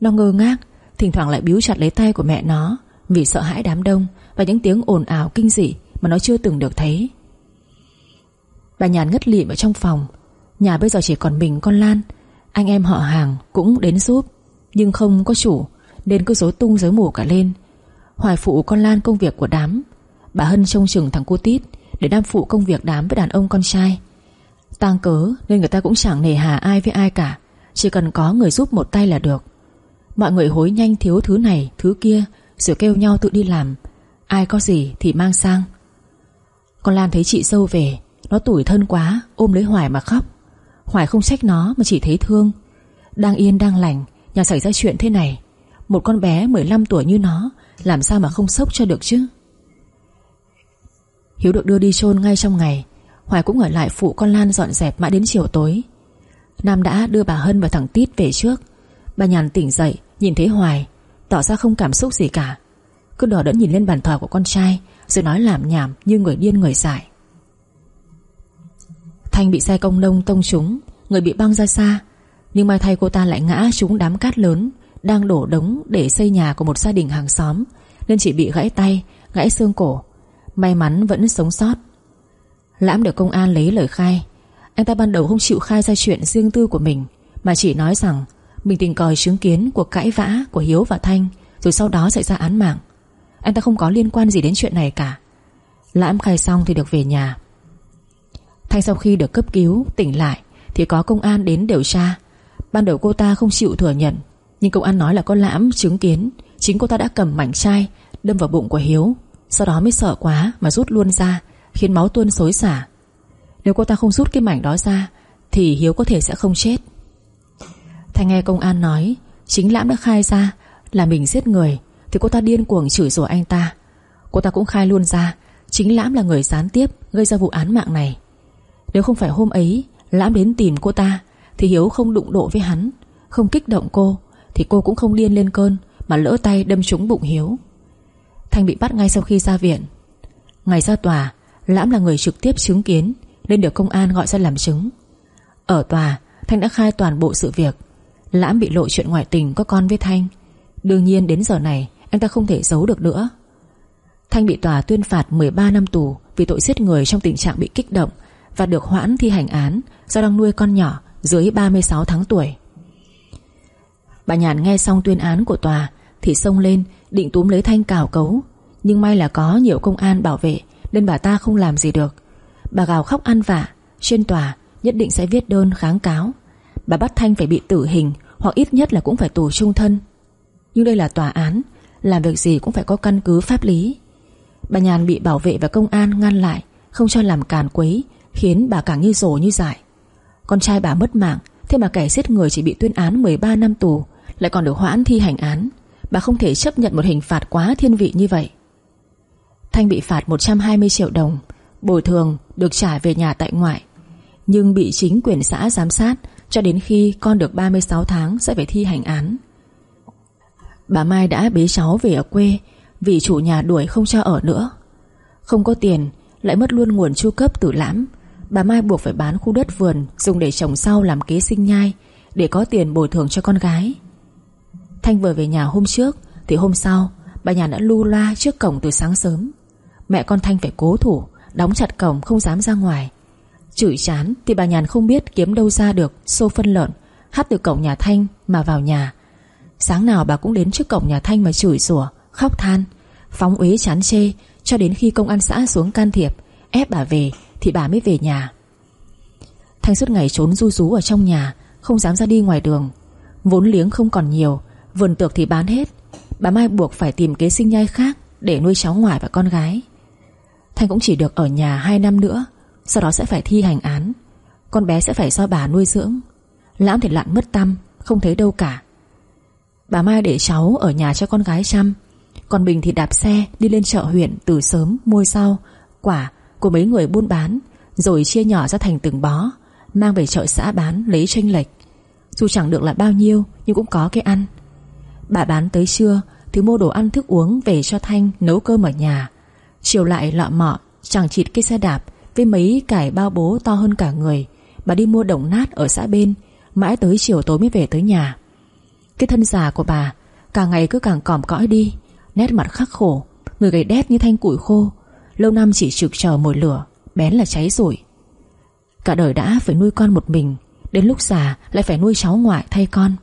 Nó ngơ ngác, Thỉnh thoảng lại biếu chặt lấy tay của mẹ nó, Vì sợ hãi đám đông Và những tiếng ồn ào kinh dị Mà nó chưa từng được thấy. Bà nhàn ngất lịm ở trong phòng. Nhà bây giờ chỉ còn mình con Lan. Anh em họ hàng cũng đến giúp. Nhưng không có chủ, Nên cứ rối tung rối mù cả lên. Hoài phụ con Lan công việc của đám. Bà Hân trông chừng thằng cô Tít Để đam phụ công việc đám với đàn ông con trai. Tang cớ nên người ta cũng chẳng nề hà ai với ai cả, Chỉ cần có người giúp một tay là được. Mọi người hối nhanh thiếu thứ này, Thứ kia, Rồi kêu nhau tự đi làm. Ai có gì thì mang sang. Con Lan thấy chị sâu về, Nó tủi thân quá, ôm lấy Hoài mà khóc. Hoài không trách nó mà chỉ thấy thương. Đang yên đang lành Nhà xảy ra chuyện thế này, Một con bé 15 tuổi như nó, Làm sao mà không sốc cho được chứ? Hiếu được đưa đi chôn ngay trong ngày, Hoài cũng ở lại phụ con Lan dọn dẹp mãi đến chiều tối. Nam đã đưa bà Hân và thằng Tít về trước. Bà Nhàn tỉnh dậy, Nhìn thấy Hoài, Tỏ ra không cảm xúc gì cả. Cứ đỏ đẫn nhìn lên bàn thờ của con trai, Rồi nói làm nhảm như người điên người dại. Thanh bị xe công nông tông trúng, Người bị băng ra xa nhưng mai thay cô ta lại ngã trúng đám cát lớn, Đang đổ đống để xây nhà của một gia đình hàng xóm, Nên chỉ bị gãy tay, Gãy xương cổ. May mắn vẫn sống sót. Lãm được công an lấy lời khai. Anh ta ban đầu không chịu khai ra chuyện riêng tư của mình, Mà chỉ nói rằng Mình tình còi chứng kiến cuộc cãi vã của Hiếu và Thanh, Rồi sau đó xảy ra án mạng. Anh ta không có liên quan gì đến chuyện này cả. Lãm khai xong thì được về nhà. Thanh sau khi được cấp cứu, Tỉnh lại, Thì có công an đến điều tra. Ban đầu cô ta không chịu thừa nhận, Nhưng công an nói là có lãm, chứng kiến. Chính cô ta đã cầm mảnh chai, Đâm vào bụng của Hiếu, Sau đó mới sợ quá mà rút luôn ra, Khiến máu tuôn xối xả. Nếu cô ta không rút cái mảnh đó ra, Thì Hiếu có thể sẽ không chết. Thành nghe công an nói, Chính Lãm đã khai ra là mình giết người, Thì cô ta điên cuồng chửi rủa anh ta. Cô ta cũng khai luôn ra, Chính Lãm là người gián tiếp gây ra vụ án mạng này. Nếu không phải hôm ấy, Lãm đến tìm cô ta thì Hiếu không đụng độ với hắn, Không kích động cô, Thì cô cũng không điên lên cơn, Mà lỡ tay đâm trúng bụng Hiếu. Thanh bị bắt ngay sau khi ra viện. Ngày ra tòa, Lãm là người trực tiếp chứng kiến, Nên được công an gọi ra làm chứng. Ở tòa, Thanh đã khai toàn bộ sự việc. Lãm bị lộ chuyện ngoại tình có con với Thanh. Đương nhiên đến giờ này, Anh ta không thể giấu được nữa. Thanh bị tòa tuyên phạt 13 năm tù Vì tội giết người trong tình trạng bị kích động Và được hoãn thi hành án Do đang nuôi con nhỏ dưới 36 tháng tuổi. Bà Nhàn nghe xong tuyên án của tòa Thì xông lên, định túm lấy Thanh cào cấu. Nhưng may là có nhiều công an bảo vệ, Nên bà ta không làm gì được. Bà gào khóc ăn vạ, Trên tòa nhất định sẽ viết đơn kháng cáo. Bà bắt Thanh phải bị tử hình, Hoặc ít nhất là cũng phải tù trung thân. Nhưng đây là tòa án, Làm việc gì cũng phải có căn cứ pháp lý. Bà Nhàn bị bảo vệ và công an ngăn lại, Không cho làm càn quấy, Khiến bà càng như rổ như dại. Con trai bà mất mạng, Thế mà kẻ giết người chỉ bị tuyên án 13 năm tù, Lại còn được hoãn thi hành án. Bà không thể chấp nhận một hình phạt quá thiên vị như vậy. Thanh bị phạt 120 triệu đồng, Bồi thường được trả về nhà tại ngoại, Nhưng bị chính quyền xã giám sát Cho đến khi con được 36 tháng Sẽ phải thi hành án. Bà Mai đã bế cháu về ở quê Vì chủ nhà đuổi không cho ở nữa. Không có tiền, Lại mất luôn nguồn chu cấp từ lãm Bà Mai buộc phải bán khu đất vườn Dùng để trồng sau làm kế sinh nhai Để có tiền bồi thường cho con gái. Thanh vừa về nhà hôm trước Thì hôm sau, Bà nhà đã lu loa trước cổng từ sáng sớm. Mẹ con Thanh phải cố thủ, Đóng chặt cổng không dám ra ngoài. Chửi chán thì bà nhàn không biết kiếm đâu ra được Xô phân lợn, Hắt từ cổng nhà Thanh mà vào nhà. Sáng nào bà cũng đến trước cổng nhà Thanh mà chửi rủa, Khóc than. Phóng uế chán chê, Cho đến khi công an xã xuống can thiệp, Ép bà về thì bà mới về nhà. Thanh suốt ngày trốn du rú ở trong nhà, Không dám ra đi ngoài đường. Vốn liếng không còn nhiều, Vườn tược thì bán hết. Bà Mai buộc phải tìm kế sinh nhai khác Để nuôi cháu ngoại và con gái. Thanh cũng chỉ được ở nhà 2 năm nữa, Sau đó sẽ phải thi hành án. Con bé sẽ phải do bà nuôi dưỡng. Lãm thì lặn mất tâm, Không thấy đâu cả. Bà Mai để cháu ở nhà cho con gái chăm. Còn Bình thì đạp xe đi lên chợ huyện Từ sớm mua rau, Quả của mấy người buôn bán, Rồi chia nhỏ ra thành từng bó, Mang về chợ xã bán lấy tranh lệch. Dù chẳng được là bao nhiêu, Nhưng cũng có cái ăn. Bà bán tới trưa, Thì mua đồ ăn thức uống về cho Thanh nấu cơm ở nhà. Chiều lại lọ mọ, Chẳng chịt cái xe đạp Với mấy cải bao bố to hơn cả người. Bà đi mua đồng nát ở xã bên, Mãi tới chiều tối mới về tới nhà. Cái thân già của bà Càng ngày cứ càng còm cõi đi, Nét mặt khắc khổ. Người gầy đét như thanh củi khô Lâu năm chỉ trực chờ mồi lửa, Bén là cháy rồi Cả đời đã phải nuôi con một mình, Đến lúc già lại phải nuôi cháu ngoại thay con.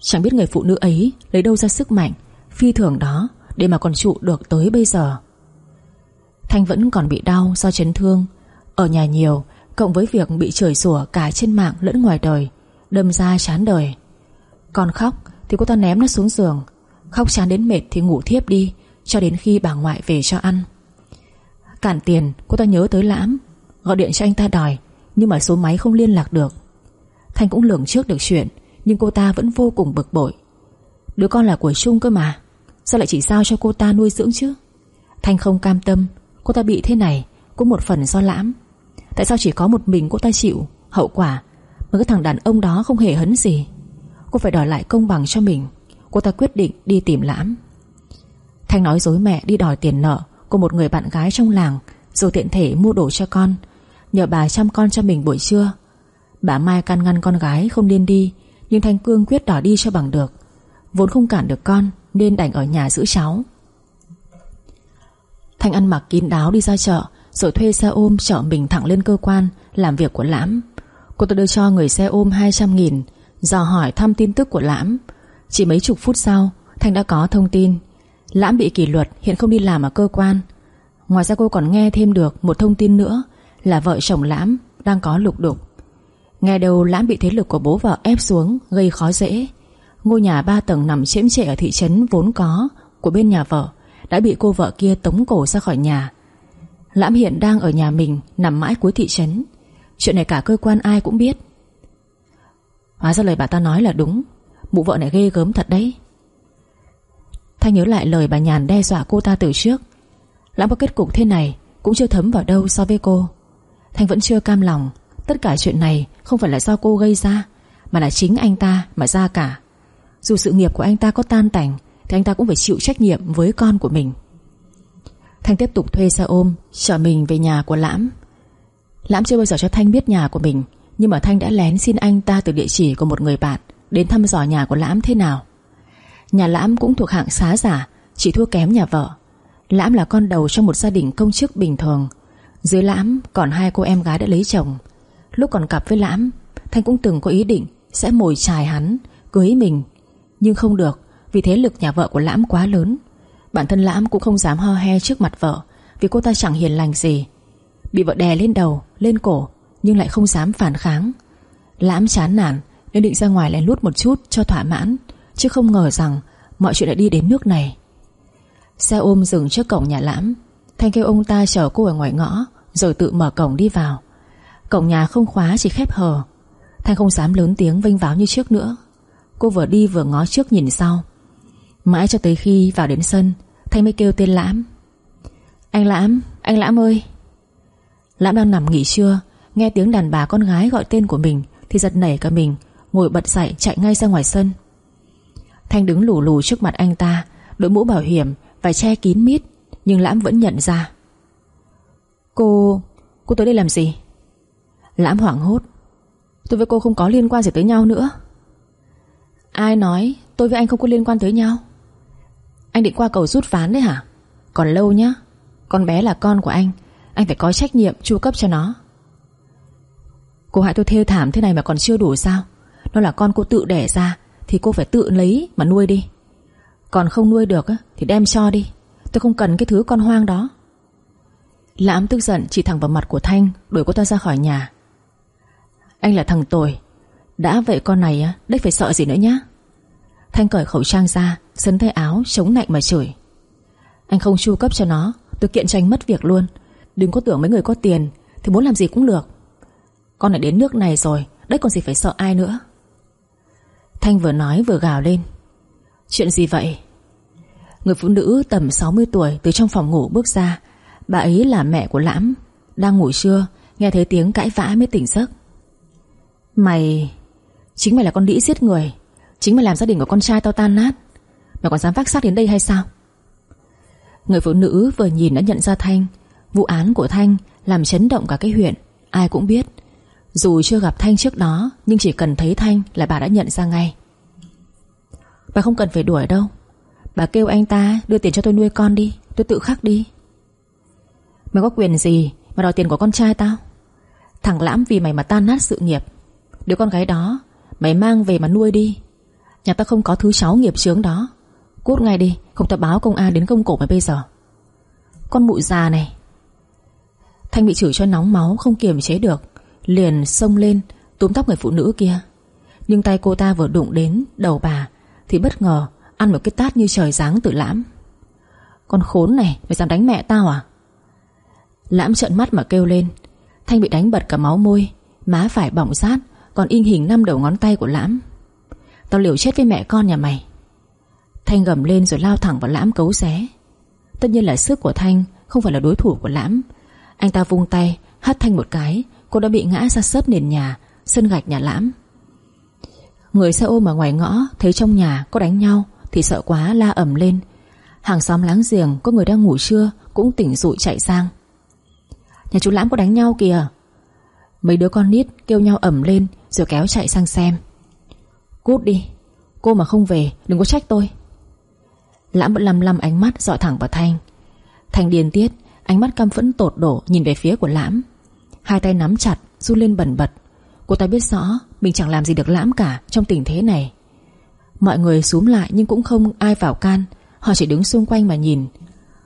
Chẳng biết người phụ nữ ấy Lấy đâu ra sức mạnh, Phi thường đó, Để mà còn trụ được tới bây giờ. Thanh vẫn còn bị đau do chấn thương. Ở nhà nhiều, Cộng với việc bị chửi rủa cả trên mạng lẫn ngoài đời, Đâm ra chán đời. Còn khóc thì cô ta ném nó xuống giường, Khóc chán đến mệt thì ngủ thiếp đi, Cho đến khi bà ngoại về cho ăn. Cản tiền, cô ta nhớ tới lãm. Gọi điện cho anh ta đòi, Nhưng mà số máy không liên lạc được. Thanh cũng lường trước được chuyện, Nhưng cô ta vẫn vô cùng bực bội. Đứa con là của Trung cơ mà, Sao lại chỉ giao cho cô ta nuôi dưỡng chứ? Thanh không cam tâm, Cô ta bị thế này Cũng một phần do lãm. Tại sao chỉ có một mình cô ta chịu Hậu quả Mà cái thằng đàn ông đó không hề hấn gì? Cô phải đòi lại công bằng cho mình, Cô ta quyết định đi tìm lãm. Thanh nói dối mẹ đi đòi tiền nợ của một người bạn gái trong làng Rồi tiện thể mua đồ cho con, Nhờ bà chăm con cho mình buổi trưa. Bà Mai can ngăn con gái không nên đi, Nhưng Thanh Cương quyết đòi đi cho bằng được. Vốn không cản được con, Nên đành ở nhà giữ cháu. Thanh ăn mặc kín đáo đi ra chợ, Rồi thuê xe ôm chở mình thẳng lên cơ quan, Làm việc của Lãm. Cô ta đưa cho người xe ôm 200 nghìn, Dò hỏi thăm tin tức của Lãm. Chỉ mấy chục phút sau, Thanh đã có thông tin. Lãm bị kỷ luật, hiện không đi làm ở cơ quan. Ngoài ra cô còn nghe thêm được Một thông tin nữa Là vợ chồng Lãm đang có lục đục. Nghe đầu Lãm bị thế lực của bố vợ ép xuống, Gây khó dễ. Ngôi nhà ba tầng nằm chiếm trệ ở thị trấn vốn có Của bên nhà vợ Đã bị cô vợ kia tống cổ ra khỏi nhà. Lãm hiện đang ở nhà mình, Nằm mãi cuối thị trấn. Chuyện này cả cơ quan ai cũng biết. Hóa ra lời bà ta nói là đúng. Mụ vợ này ghê gớm thật đấy. Thanh nhớ lại lời bà Nhàn đe dọa cô ta từ trước. Lãng có kết cục thế này Cũng chưa thấm vào đâu so với cô. Thanh vẫn chưa cam lòng. Tất cả chuyện này không phải là do cô gây ra, Mà là chính anh ta mà ra cả. Dù sự nghiệp của anh ta có tan tành, Thì anh ta cũng phải chịu trách nhiệm với con của mình. Thanh tiếp tục thuê xe ôm, Chở mình về nhà của Lãm. Lãm chưa bao giờ cho Thanh biết nhà của mình, Nhưng mà Thanh đã lén xin anh ta từ địa chỉ của một người bạn Đến thăm dò nhà của Lãm thế nào. Nhà Lãm cũng thuộc hạng xá giả Chỉ thua kém nhà vợ. Lãm là con đầu trong một gia đình công chức bình thường. Dưới Lãm còn hai cô em gái đã lấy chồng. Lúc còn cặp với Lãm Thanh cũng từng có ý định Sẽ mồi chài hắn Cưới mình. Nhưng không được Vì thế lực nhà vợ của Lãm quá lớn. Bản thân Lãm cũng không dám ho he trước mặt vợ Vì cô ta chẳng hiền lành gì. Bị vợ đè lên đầu, lên cổ Nhưng lại không dám phản kháng. Lãm chán nản Nên định ra ngoài lén lút một chút cho thỏa mãn. Chứ không ngờ rằng Mọi chuyện đã đi đến nước này. Xe ôm dừng trước cổng nhà Lãm. Thanh kêu ông ta chở cô ở ngoài ngõ Rồi tự mở cổng đi vào. Cổng nhà không khóa chỉ khép hờ. Thanh không dám lớn tiếng vênh váo như trước nữa. Cô vừa đi vừa ngó trước nhìn sau. Mãi cho tới khi vào đến sân Thanh mới kêu tên Lãm. Anh Lãm, anh Lãm ơi. Lãm đang nằm nghỉ trưa Nghe tiếng đàn bà con gái gọi tên của mình Thì giật nảy cả mình Ngồi bật dậy chạy ngay ra ngoài sân. Thanh đứng lù lù trước mặt anh ta, Đội mũ bảo hiểm và che kín mít, Nhưng Lãm vẫn nhận ra. Cô... cô tới đây làm gì? Lãm hoảng hốt. Tôi với cô không có liên quan gì tới nhau nữa. Ai nói tôi với anh không có liên quan tới nhau? Anh định qua cầu rút ván đấy hả? Còn lâu nhá, Con bé là con của anh Anh phải có trách nhiệm chu cấp cho nó. Cô hại tôi thê thảm thế này mà còn chưa đủ sao? Nó là con cô tự đẻ ra thì cô phải tự lấy mà nuôi đi. Còn không nuôi được thì đem cho đi. Tôi không cần cái thứ con hoang đó. Lãm tức giận, chỉ thẳng vào mặt của Thanh, Đuổi cô ta ra khỏi nhà. Anh là thằng tồi. Đã vậy con này á, Đếch phải sợ gì nữa nhá. Thanh cởi khẩu trang ra, Sấn tay áo, chống nạnh mà chửi. Anh không chu cấp cho nó, Tôi kiện cho anh mất việc luôn. Đừng có tưởng mấy người có tiền, Thì muốn làm gì cũng được. Con này đến nước này rồi Đấy còn gì phải sợ ai nữa. Thanh vừa nói vừa gào lên. Chuyện gì vậy? Người phụ nữ tầm 60 tuổi Từ trong phòng ngủ bước ra. Bà ấy là mẹ của Lãm. Đang ngủ trưa, Nghe thấy tiếng cãi vã mới tỉnh giấc. Mày, Chính mày là con đĩ giết người. Chính mày làm gia đình của con trai tao tan nát. Mày còn dám vác xác đến đây hay sao? Người phụ nữ vừa nhìn đã nhận ra Thanh. Vụ án của Thanh Làm chấn động cả cái huyện. Ai cũng biết dù chưa gặp Thanh trước đó, Nhưng chỉ cần thấy Thanh là bà đã nhận ra ngay. Bà không cần phải đuổi đâu. Bà kêu anh ta đưa tiền cho tôi nuôi con đi, Tôi tự khắc đi. Mày có quyền gì mà đòi tiền của con trai tao? Thằng lãm vì mày mà tan nát sự nghiệp. Đứa con gái đó, Mày mang về mà nuôi đi. Nhà ta không có thứ cháu nghiệp chướng đó. Cút ngay đi, Không ta báo công an đến công cổ mày bây giờ. Con mụ già này. Thanh bị chửi cho nóng máu, Không kiềm chế được. Liền xông lên, túm tóc người phụ nữ kia. Nhưng tay cô ta vừa đụng đến đầu bà, Thì bất ngờ Ăn một cái tát như trời giáng từ lãm. Con khốn này, Mày dám đánh mẹ tao à? Lãm trợn mắt mà kêu lên. Thanh bị đánh bật cả máu môi, Má phải bỏng rát, Còn in hình năm đầu ngón tay của Lãm. Tao liều chết với mẹ con nhà mày. Thanh gầm lên rồi lao thẳng vào Lãm cấu xé. Tất nhiên là sức của Thanh Không phải là đối thủ của Lãm. Anh ta vung tay, hất Thanh một cái Cô đã bị ngã ra sấp nền nhà, Sân gạch nhà Lãm. Người xe ôm ở ngoài ngõ Thấy trong nhà có đánh nhau Thì sợ quá la ẩm lên. Hàng xóm láng giềng, có người đang ngủ trưa Cũng tỉnh dụi chạy sang. Nhà chú Lãm có đánh nhau kìa. Mấy đứa con nít kêu nhau ẩm lên Rồi kéo chạy sang xem. Cút đi, Cô mà không về, đừng có trách tôi. Lãm vẫn lăm lăm ánh mắt dọi thẳng vào Thanh. Thanh điên tiết, Ánh mắt căm phẫn tột đổ nhìn về phía của Lãm. Hai tay nắm chặt, run lên bẩn bật. Cô ta biết rõ Mình chẳng làm gì được Lãm cả trong tình thế này. Mọi người xúm lại nhưng cũng không ai vào can. Họ chỉ đứng xung quanh mà nhìn.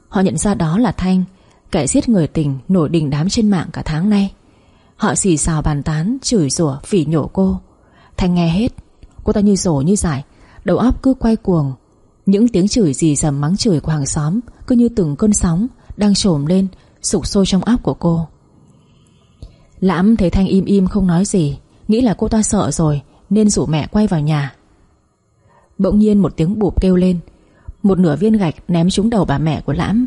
Họ nhận ra đó là Thanh, Kẻ giết người tình nổi đình đám trên mạng cả tháng nay. Họ xì xào bàn tán, Chửi rủa, phỉ nhổ cô. Thanh nghe hết, Cô ta như rổ như giải Đầu óc cứ quay cuồng. Những tiếng chửi gì dầm mắng chửi của hàng xóm Cứ như từng cơn sóng Đang trồm lên Sụp sôi trong óc của cô. Lãm thấy Thanh im im không nói gì, Nghĩ là cô ta sợ rồi, Nên rủ mẹ quay vào nhà. Bỗng nhiên một tiếng bụp kêu lên, Một nửa viên gạch ném trúng đầu bà mẹ của Lãm.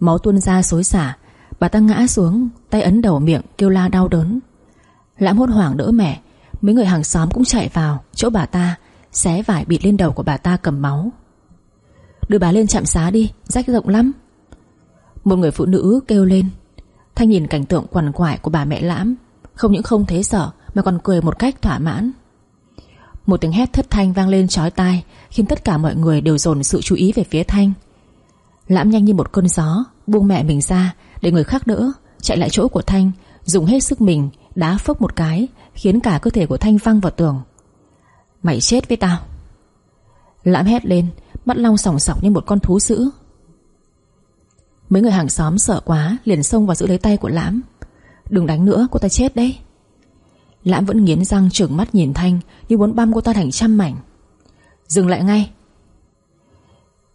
Máu tuôn ra xối xả, Bà ta ngã xuống, Tay ấn đầu miệng kêu la đau đớn. Lãm hốt hoảng đỡ mẹ, Mấy người hàng xóm cũng chạy vào, Chỗ bà ta, Xé vải bịt lên đầu của bà ta cầm máu. Đưa bà lên chạm xá đi, Rách rộng lắm. Một người phụ nữ kêu lên Thanh nhìn cảnh tượng quằn quại của bà mẹ Lãm. Không những không thấy sợ, Mà còn cười một cách thỏa mãn. Một tiếng hét thất thanh vang lên chói tai, Khiến tất cả mọi người đều dồn sự chú ý về phía Thanh. Lãm nhanh như một cơn gió, Buông mẹ mình ra, để người khác đỡ, Chạy lại chỗ của Thanh, Dùng hết sức mình, đá phốc một cái, Khiến cả cơ thể của Thanh văng vào tường. Mày chết với tao. Lãm hét lên, Mắt long sòng sọc như một con thú dữ. Mấy người hàng xóm sợ quá, Liền xông vào giữ lấy tay của Lãm. Đừng đánh nữa, cô ta chết đấy. Lãm vẫn nghiến răng trừng mắt nhìn Thanh, Như muốn băm cô ta thành trăm mảnh. Dừng lại ngay.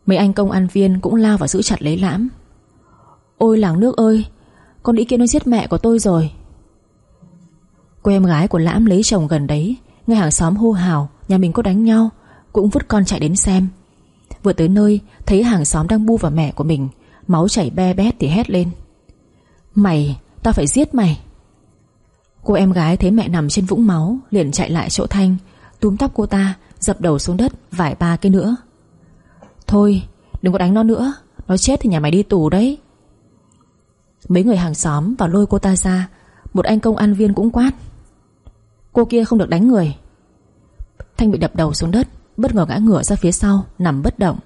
Mấy anh công an viên cũng lao vào giữ chặt lấy Lãm. Ôi làng nước ơi, Con đĩ kia nó giết mẹ của tôi rồi. Cô em gái của Lãm lấy chồng gần đấy, Nghe hàng xóm hô hào, Nhà mình có đánh nhau, Cũng vứt con chạy đến xem. Vừa tới nơi, Thấy hàng xóm đang bu vào mẹ của mình Máu chảy be bét thì hét lên. Mày, Tao phải giết mày. Cô em gái thấy mẹ nằm trên vũng máu, Liền chạy lại chỗ Thanh, Túm tóc cô ta, Dập đầu xuống đất Vài ba cái nữa. Thôi, đừng có đánh nó nữa, Nó chết thì nhà mày đi tù đấy. Mấy người hàng xóm vào lôi cô ta ra, Một anh công an viên cũng quát. Cô kia không được đánh người. Thanh bị đập đầu xuống đất, Bất ngờ ngã ngửa ra phía sau, Nằm bất động.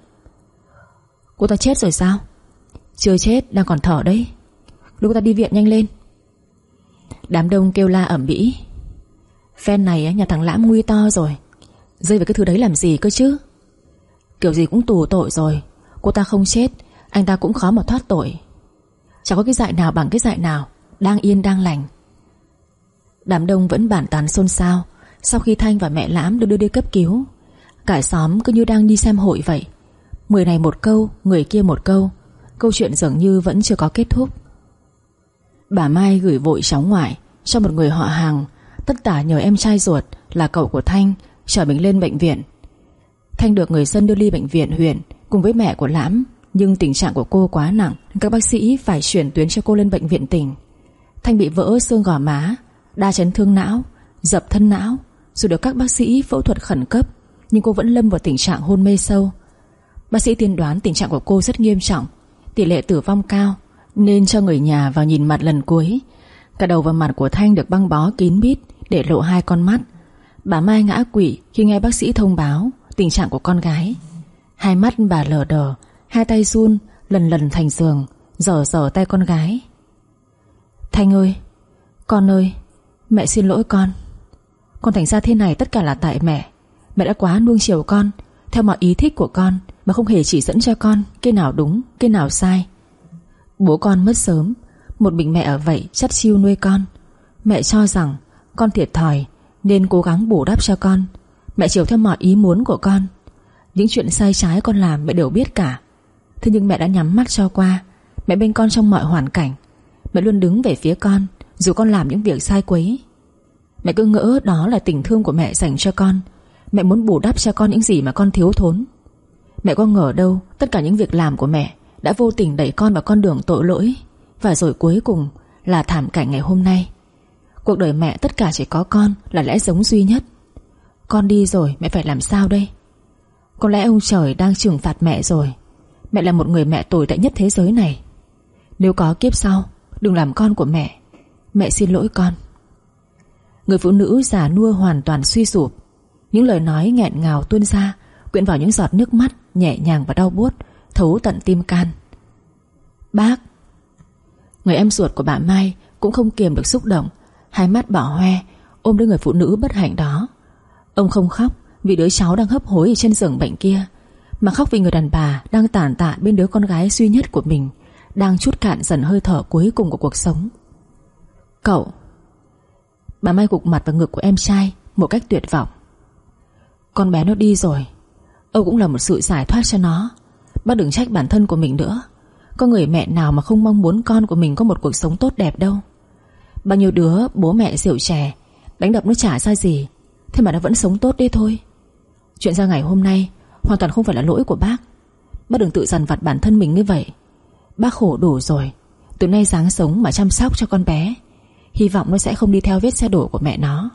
Cô ta chết rồi sao? Chưa chết, đang còn thở đấy. Lúc ta đi viện nhanh lên. Đám đông kêu la ẩm bĩ. Phen này nhà thằng Lãm nguy to rồi. Rơi vào cái thứ đấy làm gì cơ chứ? Kiểu gì cũng tù tội rồi. Cô ta không chết, Anh ta cũng khó mà thoát tội. Chẳng có cái dại nào bằng cái dại nào, Đang yên, đang lành. Đám đông vẫn bản tán xôn xao. Sau khi Thanh và mẹ Lãm được đưa đi cấp cứu, Cả xóm cứ như đang đi xem hội vậy. Người này một câu, Người kia một câu. Câu chuyện dường như vẫn chưa có kết thúc. Bà Mai gửi vội cháu ngoại Cho một người họ hàng. Tất cả nhờ em trai ruột là cậu của Thanh, Chở mình lên bệnh viện. Thanh được người dân đưa đi bệnh viện huyện Cùng với mẹ của Lãm, Nhưng tình trạng của cô quá nặng, Các bác sĩ phải chuyển tuyến cho cô lên bệnh viện tỉnh. Thanh bị vỡ xương gò má, Đa chấn thương não, Dập thân não. Dù được các bác sĩ phẫu thuật khẩn cấp, Nhưng cô vẫn lâm vào tình trạng hôn mê sâu. Bác sĩ tiên đoán tình trạng của cô rất nghiêm trọng. Tỷ lệ tử vong cao, Nên cho người nhà vào nhìn mặt lần cuối. Cả đầu và mặt của Thanh được băng bó kín mít Để lộ hai con mắt. Bà Mai ngã quỵ khi nghe bác sĩ thông báo Tình trạng của con gái. Hai mắt bà lờ đờ, Hai tay run, lần lần thành giường, Dở dở tay con gái. Thanh ơi, Con ơi, Mẹ xin lỗi con. Con thành ra thế này tất cả là tại mẹ. Mẹ đã quá nuông chiều con, Theo mọi ý thích của con. Mà không hề chỉ dẫn cho con Cái nào đúng, cái nào sai. Bố con mất sớm Một mình mẹ ở vậy chắt chiêu nuôi con. Mẹ cho rằng con thiệt thòi Nên cố gắng bù đắp cho con. Mẹ chiều theo mọi ý muốn của con. Những chuyện sai trái con làm mẹ đều biết cả. Thế nhưng mẹ đã nhắm mắt cho qua. Mẹ bên con trong mọi hoàn cảnh. Mẹ luôn đứng về phía con Dù con làm những việc sai quấy. Mẹ cứ ngỡ đó là tình thương của mẹ dành cho con. Mẹ muốn bù đắp cho con những gì mà con thiếu thốn. Mẹ có ngờ đâu, Tất cả những việc làm của mẹ Đã vô tình đẩy con vào con đường tội lỗi. Và rồi cuối cùng là thảm cảnh ngày hôm nay. Cuộc đời mẹ tất cả chỉ có con Là lẽ giống duy nhất. Con đi rồi mẹ phải làm sao đây? Có lẽ ông trời đang trừng phạt mẹ rồi. Mẹ là một người mẹ tồi tệ nhất thế giới này. Nếu có kiếp sau, Đừng làm con của mẹ. Mẹ xin lỗi con. Người phụ nữ già nua hoàn toàn suy sụp. Những lời nói nghẹn ngào tuôn ra Quyện vào những giọt nước mắt Nhẹ nhàng và đau buốt, Thấu tận tim can. Bác, Người em ruột của bà Mai Cũng không kiềm được xúc động, Hai mắt bỏ hoe, Ôm đứa người phụ nữ bất hạnh đó. Ông không khóc Vì đứa cháu đang hấp hối ở trên giường bệnh kia, Mà khóc vì người đàn bà Đang tàn tạ bên đứa con gái duy nhất của mình, Đang chút cạn dần hơi thở cuối cùng của cuộc sống. Cậu, Bà Mai gục mặt vào ngực của em trai Một cách tuyệt vọng. Con bé nó đi rồi. Âu cũng là một sự giải thoát cho nó. Bác đừng trách bản thân của mình nữa. Có người mẹ nào mà không mong muốn con của mình Có một cuộc sống tốt đẹp đâu. Bao nhiêu đứa bố mẹ rượu chè, Đánh đập nó chả ra gì, Thế mà nó vẫn sống tốt đi thôi. Chuyện ra ngày hôm nay Hoàn toàn không phải là lỗi của bác. Bác đừng tự dằn vặt bản thân mình như vậy. Bác khổ đủ rồi, Từ nay dáng sống mà chăm sóc cho con bé, Hy vọng nó sẽ không đi theo vết xe đổ của mẹ nó.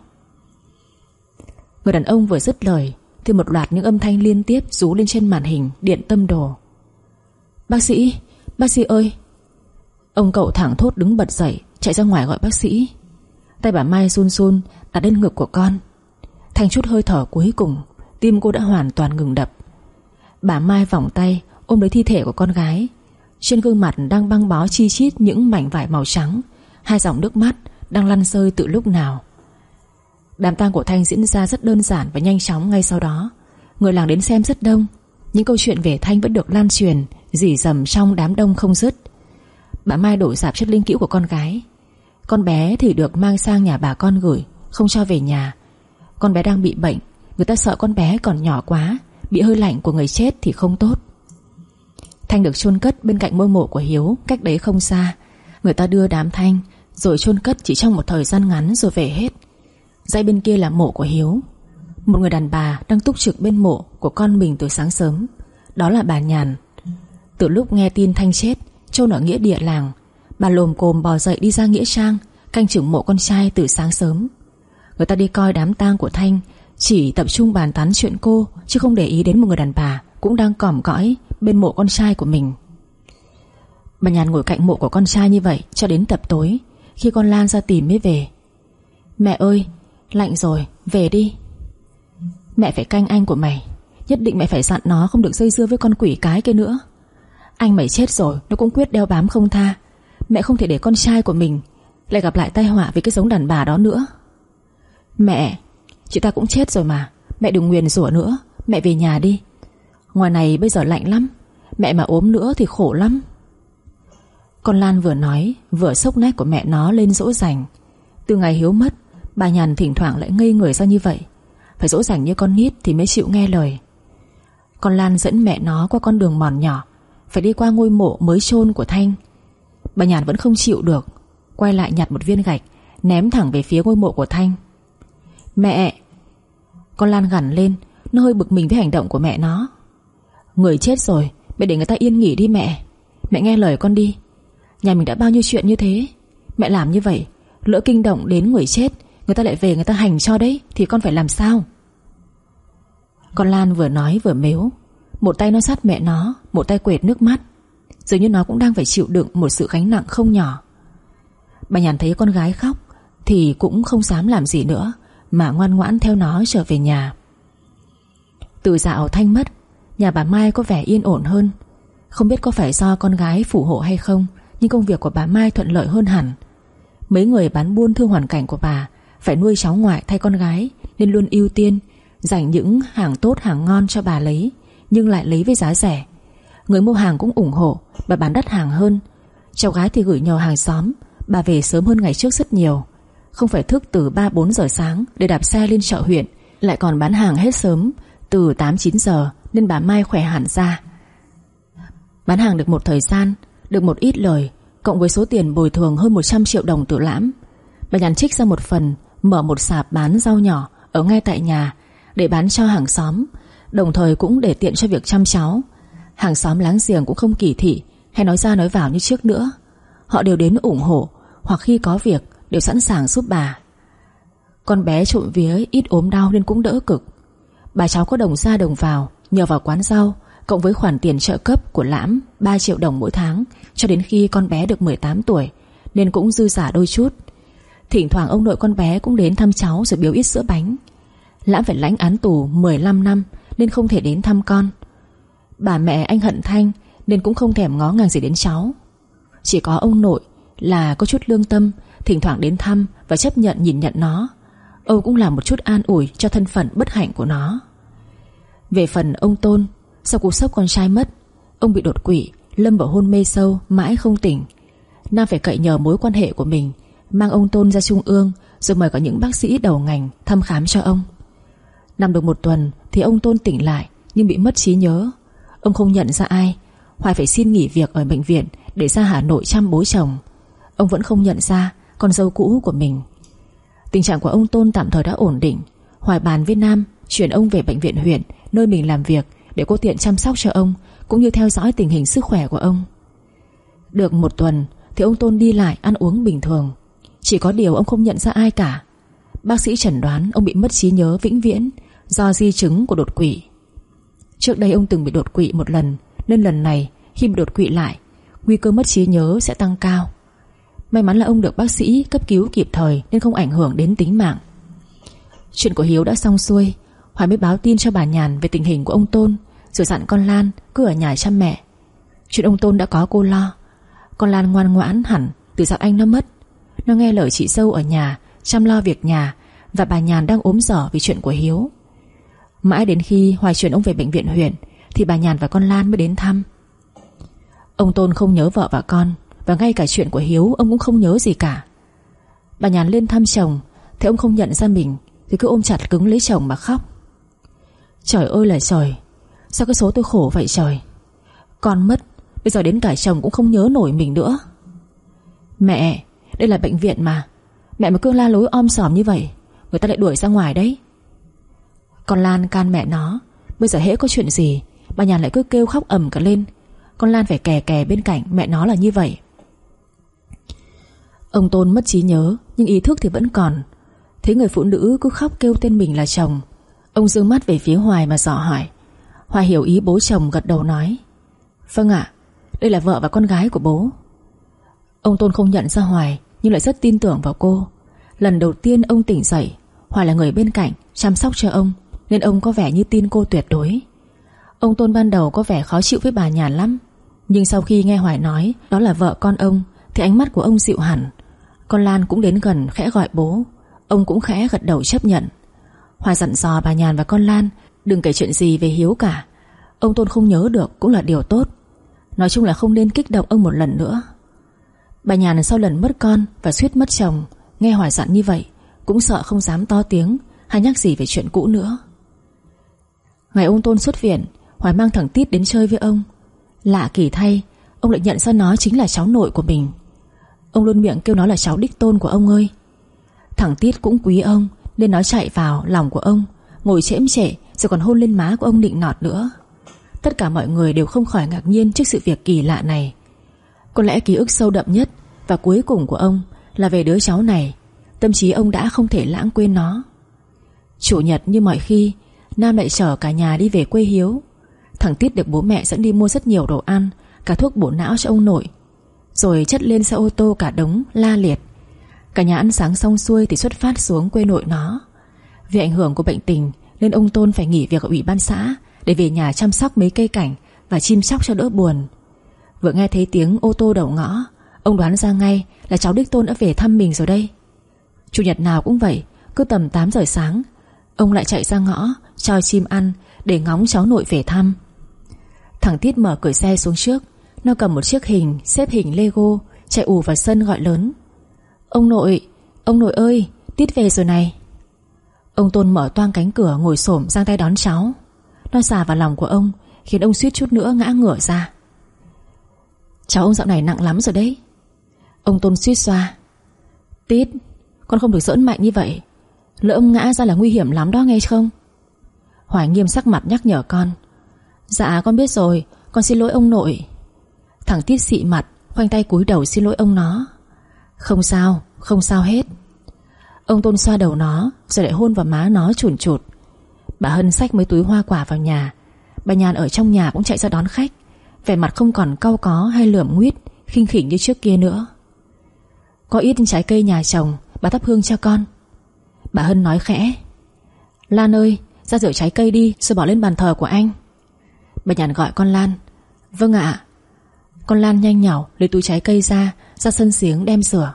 Người đàn ông vừa dứt lời thì một loạt những âm thanh liên tiếp Rú lên trên màn hình điện tâm đồ. Bác sĩ Bác sĩ ơi. Ông cậu thẳng thốt đứng bật dậy, Chạy ra ngoài gọi bác sĩ. Tay bà Mai run run, đặt lên ngực của con. Thành chút hơi thở cuối cùng, Tim cô đã hoàn toàn ngừng đập. Bà Mai vòng tay, ôm lấy thi thể của con gái. Trên gương mặt đang băng bó chi chít Những mảnh vải màu trắng, Hai dòng nước mắt đang lăn rơi từ lúc nào. Đám tang của Thanh diễn ra rất đơn giản và nhanh chóng ngay sau đó. Người làng đến xem rất đông. Những câu chuyện về Thanh vẫn được lan truyền Dỉ dầm trong đám đông không dứt. Bà Mai đổ dạp chất linh cữu của con gái. Con bé thì được mang sang nhà bà con gửi, Không cho về nhà. Con bé đang bị bệnh, Người ta sợ con bé còn nhỏ quá, Bị hơi lạnh của người chết thì không tốt. Thanh được chôn cất bên cạnh ngôi mộ của Hiếu, Cách đấy không xa. Người ta đưa đám Thanh, Rồi chôn cất chỉ trong một thời gian ngắn rồi về hết. Dãy bên kia là mộ của Hiếu. Một người đàn bà đang túc trực bên mộ Của con mình từ sáng sớm. Đó là bà Nhàn. Từ lúc nghe tin Thanh chết, Châu ở nghĩa địa làng. Bà lồm cồm bò dậy đi ra nghĩa trang, Canh chừng mộ con trai từ sáng sớm. Người ta đi coi đám tang của Thanh, Chỉ tập trung bàn tán chuyện cô, Chứ không để ý đến một người đàn bà Cũng đang cỏm cõi bên mộ con trai của mình. Bà Nhàn ngồi cạnh mộ của con trai như vậy Cho đến tập tối, Khi con Lan ra tìm mới về. Mẹ ơi Lạnh rồi, về đi. Mẹ phải canh anh của mày. Nhất định mẹ phải dặn nó không được dây dưa với con quỷ cái kia nữa. Anh mày chết rồi, Nó cũng quyết đeo bám không tha. Mẹ không thể để con trai của mình Lại gặp lại tai họa vì cái giống đàn bà đó nữa. Mẹ, Chị ta cũng chết rồi mà. Mẹ đừng nguyền rủa nữa. Mẹ về nhà đi. Ngoài này bây giờ lạnh lắm. Mẹ mà ốm nữa thì khổ lắm. Con Lan vừa nói, Vừa sốc nét của mẹ nó lên dỗ dành. Từ ngày Hiếu mất Bà Nhàn thỉnh thoảng lại ngây người ra như vậy. Phải dỗ dành như con nít thì mới chịu nghe lời. Con Lan dẫn mẹ nó qua con đường mòn nhỏ, Phải đi qua ngôi mộ mới chôn của Thanh. Bà Nhàn vẫn không chịu được, Quay lại nhặt một viên gạch, Ném thẳng về phía ngôi mộ của Thanh. Mẹ! Con Lan gằn lên, Nó hơi bực mình với hành động của mẹ nó. Người chết rồi, Mẹ để người ta yên nghỉ đi mẹ. Mẹ nghe lời con đi. Nhà mình đã bao nhiêu chuyện như thế? Mẹ làm như vậy, Lỡ kinh động đến người chết Người ta lại về người ta hành cho đấy, Thì con phải làm sao? Con Lan vừa nói vừa mếu. Một tay nó sát mẹ nó, Một tay quệt nước mắt. Dường như nó cũng đang phải chịu đựng một sự gánh nặng không nhỏ. Bà nhàn thấy con gái khóc, Thì cũng không dám làm gì nữa, Mà ngoan ngoãn theo nó trở về nhà. Từ dạo Thanh mất, Nhà bà Mai có vẻ yên ổn hơn. Không biết có phải do con gái phù hộ hay không, Nhưng công việc của bà Mai thuận lợi hơn hẳn. Mấy người bán buôn thương hoàn cảnh của bà phải nuôi cháu ngoại thay con gái, Nên luôn ưu tiên Dành những hàng tốt, hàng ngon cho bà lấy, Nhưng lại lấy với giá rẻ. Người mua hàng cũng ủng hộ, Bà bán đắt hàng hơn. Cháu gái thì gửi nhờ hàng xóm, Bà về sớm hơn ngày trước rất nhiều. Không phải thức từ 3-4 giờ sáng Để đạp xe lên chợ huyện, Lại còn bán hàng hết sớm, Từ 8-9 giờ Nên bà Mai khỏe hẳn ra. Bán hàng được một thời gian, Được một ít lời, Cộng với số tiền bồi thường hơn 100 triệu đồng tự lãm. Bà nhàn trích ra một phần Mở một sạp bán rau nhỏ Ở ngay tại nhà Để bán cho hàng xóm, Đồng thời cũng để tiện cho việc chăm cháu. Hàng xóm láng giềng cũng không kỳ thị Hay nói ra nói vào như trước nữa. Họ đều đến ủng hộ Hoặc khi có việc đều sẵn sàng giúp bà. Con bé trộm vía ít ốm đau nên cũng đỡ cực. Bà cháu có đồng ra đồng vào, Nhờ vào quán rau, Cộng với khoản tiền trợ cấp của lãm 3 triệu đồng mỗi tháng Cho đến khi con bé được 18 tuổi, Nên cũng dư giả đôi chút. Thỉnh thoảng ông nội con bé cũng đến thăm cháu Rồi biếu ít sữa bánh. Lãm phải lãnh án tù 15 năm Nên không thể đến thăm con. Bà mẹ anh hận Thanh Nên cũng không thèm ngó ngàng gì đến cháu. Chỉ có ông nội là có chút lương tâm, Thỉnh thoảng đến thăm Và chấp nhận nhìn nhận nó. Âu cũng là một chút an ủi cho thân phận bất hạnh của nó. Về phần ông Tôn, Sau cú sốc con trai mất, Ông bị đột quỵ, Lâm vào hôn mê sâu, mãi không tỉnh. Nam phải cậy nhờ mối quan hệ của mình Mang ông Tôn ra trung ương, Rồi mời có những bác sĩ đầu ngành thăm khám cho ông. Nằm được một tuần Thì ông Tôn tỉnh lại, Nhưng bị mất trí nhớ. Ông không nhận ra ai, Hoài phải xin nghỉ việc ở bệnh viện Để ra Hà Nội chăm bố chồng. Ông vẫn không nhận ra con dâu cũ của mình. Tình trạng của ông Tôn tạm thời đã ổn định. Hoài bàn với Nam, Chuyển ông về bệnh viện huyện, Nơi mình làm việc, Để cô tiện chăm sóc cho ông, Cũng như theo dõi tình hình sức khỏe của ông. Được một tuần Thì ông Tôn đi lại ăn uống bình thường. Chỉ có điều ông không nhận ra ai cả. Bác sĩ chẩn đoán ông bị mất trí nhớ vĩnh viễn Do di chứng của đột quỵ. Trước đây ông từng bị đột quỵ một lần, Nên lần này khi bị đột quỵ lại, Nguy cơ mất trí nhớ sẽ tăng cao. May mắn là ông được bác sĩ cấp cứu kịp thời Nên không ảnh hưởng đến tính mạng. Chuyện của Hiếu đã xong xuôi. Hoài mới báo tin cho bà Nhàn về tình hình của ông Tôn, Rồi dặn con Lan cứ ở nhà chăm mẹ. Chuyện ông Tôn đã có cô lo. Con Lan ngoan ngoãn hẳn Từ dạo anh nó mất. Nó nghe lời chị dâu ở nhà, Chăm lo việc nhà, Và bà Nhàn đang ốm dở vì chuyện của Hiếu. Mãi đến khi Hoài chuyển ông về bệnh viện huyện, Thì bà Nhàn và con Lan mới đến thăm. Ông Tôn không nhớ vợ và con, Và ngay cả chuyện của Hiếu, Ông cũng không nhớ gì cả. Bà Nhàn lên thăm chồng, Thấy ông không nhận ra mình, Thì cứ ôm chặt cứng lấy chồng mà khóc. Trời ơi là trời, Sao cái số tôi khổ vậy trời? Con mất, Bây giờ đến cả chồng cũng không nhớ nổi mình nữa. Mẹ đây là bệnh viện mà. Mẹ mà cứ la lối om sòm như vậy, Người ta lại đuổi ra ngoài đấy. Con Lan can mẹ nó, Bây giờ hễ có chuyện gì, Bà Nhàn lại cứ kêu khóc ầm cả lên. Con Lan phải kè kè bên cạnh mẹ nó là như vậy. Ông Tôn mất trí nhớ, Nhưng ý thức thì vẫn còn. Thấy người phụ nữ cứ khóc kêu tên mình là chồng, Ông dương mắt về phía Hoài mà dò hỏi. Hoài hiểu ý bố chồng gật đầu nói. Vâng ạ, Đây là vợ và con gái của bố. Ông Tôn không nhận ra Hoài, Nhưng lại rất tin tưởng vào cô. Lần đầu tiên ông tỉnh dậy, Hoài là người bên cạnh, chăm sóc cho ông, Nên ông có vẻ như tin cô tuyệt đối. Ông Tôn ban đầu có vẻ khó chịu với bà Nhàn lắm, Nhưng sau khi nghe Hoài nói, Đó là vợ con ông, Thì ánh mắt của ông dịu hẳn. Con Lan cũng đến gần, khẽ gọi bố. Ông cũng khẽ gật đầu chấp nhận. Hoài dặn dò bà Nhàn và con Lan, Đừng kể chuyện gì về Hiếu cả. Ông Tôn không nhớ được cũng là điều tốt. Nói chung là không nên kích động ông một lần nữa. Bà Nhàn sau lần mất con Và suýt mất chồng, Nghe Hoài dặn như vậy, Cũng sợ không dám to tiếng, Hay nhắc gì về chuyện cũ nữa. Ngày ông Tôn xuất viện, Hoài mang thằng Tít đến chơi với ông. Lạ kỳ thay, Ông lại nhận ra nó chính là cháu nội của mình. Ông luôn miệng kêu nó là cháu đích tôn của ông ơi. Thằng Tít cũng quý ông, Nên nó chạy vào lòng của ông, Ngồi chễm trễ Rồi còn hôn lên má của ông định nọt nữa. Tất cả mọi người đều không khỏi ngạc nhiên Trước sự việc kỳ lạ này. Có lẽ ký ức sâu đậm nhất Và cuối cùng của ông Là về đứa cháu này. Tâm trí ông đã không thể lãng quên nó. Chủ nhật như mọi khi Nam lại chở cả nhà đi về quê Hiếu. Thằng Tít được bố mẹ dẫn đi mua rất nhiều đồ ăn, Cả thuốc bổ não cho ông nội, Rồi chất lên xe ô tô cả đống la liệt. Cả nhà ăn sáng xong xuôi Thì xuất phát xuống quê nội nó. Vì ảnh hưởng của bệnh tình Nên ông Tôn phải nghỉ việc ở ủy ban xã Để về nhà chăm sóc mấy cây cảnh Và chim sóc cho đỡ buồn. Vừa nghe thấy tiếng ô tô đầu ngõ Ông đoán ra ngay là cháu Đích Tôn đã về thăm mình rồi đây. Chủ nhật nào cũng vậy Cứ tầm 8 giờ sáng Ông lại chạy ra ngõ cho chim ăn Để ngóng cháu nội về thăm. Thằng Tiết mở cửa xe xuống trước Nó cầm một chiếc hình xếp hình Lego Chạy ù vào sân gọi lớn. Ông nội, ông nội ơi Tiết về rồi này. Ông Tôn mở toang cánh cửa ngồi xổm giang tay đón cháu. Nó xà vào lòng của ông Khiến ông suýt chút nữa ngã ngửa ra. Cháu ông dạo này nặng lắm rồi đấy. Ông Tôn suýt xoa. Tít Con không được giỡn mạnh như vậy. Lỡ ông ngã ra là nguy hiểm lắm đó nghe không? Hoài nghiêm sắc mặt nhắc nhở con. Dạ con biết rồi Con xin lỗi ông nội. Thằng Tít xị mặt Khoanh tay cúi đầu xin lỗi ông nó. Không sao, không sao hết. Ông Tôn xoa đầu nó Rồi lại hôn vào má nó chùn chụt Bà Hân xách mấy túi hoa quả vào nhà. Bà Nhàn ở trong nhà cũng chạy ra đón khách. Vẻ mặt không còn cau có hay lườm nguyết, khinh khỉnh như trước kia nữa. Có ít trái cây nhà chồng, Bà thắp hương cho con. Bà Hân nói khẽ, Lan ơi, ra rửa trái cây đi, Rồi bỏ lên bàn thờ của anh. Bà Nhàn gọi con Lan Vâng ạ. Con Lan nhanh nhỏ lấy túi trái cây ra Ra sân giếng đem rửa.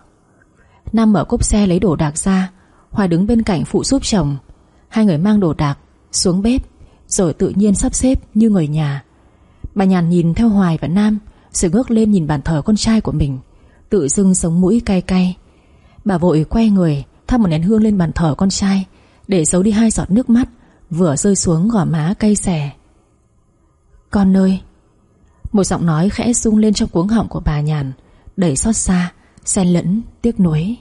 Nam mở cốp xe lấy đồ đạc ra, Hoài đứng bên cạnh phụ giúp chồng. Hai người mang đồ đạc xuống bếp, Rồi tự nhiên sắp xếp như người nhà. Bà Nhàn nhìn theo Hoài và Nam, Rồi ngước lên nhìn bàn thờ con trai của mình, Tự dưng sống mũi cay cay. Bà vội quay người, Thắp một nén hương lên bàn thờ con trai, Để giấu đi hai giọt nước mắt Vừa rơi xuống gò má cay xẻ Con ơi! Một giọng nói khẽ rung lên trong cuống họng của bà Nhàn, Đầy xót xa, Xen lẫn tiếc nuối.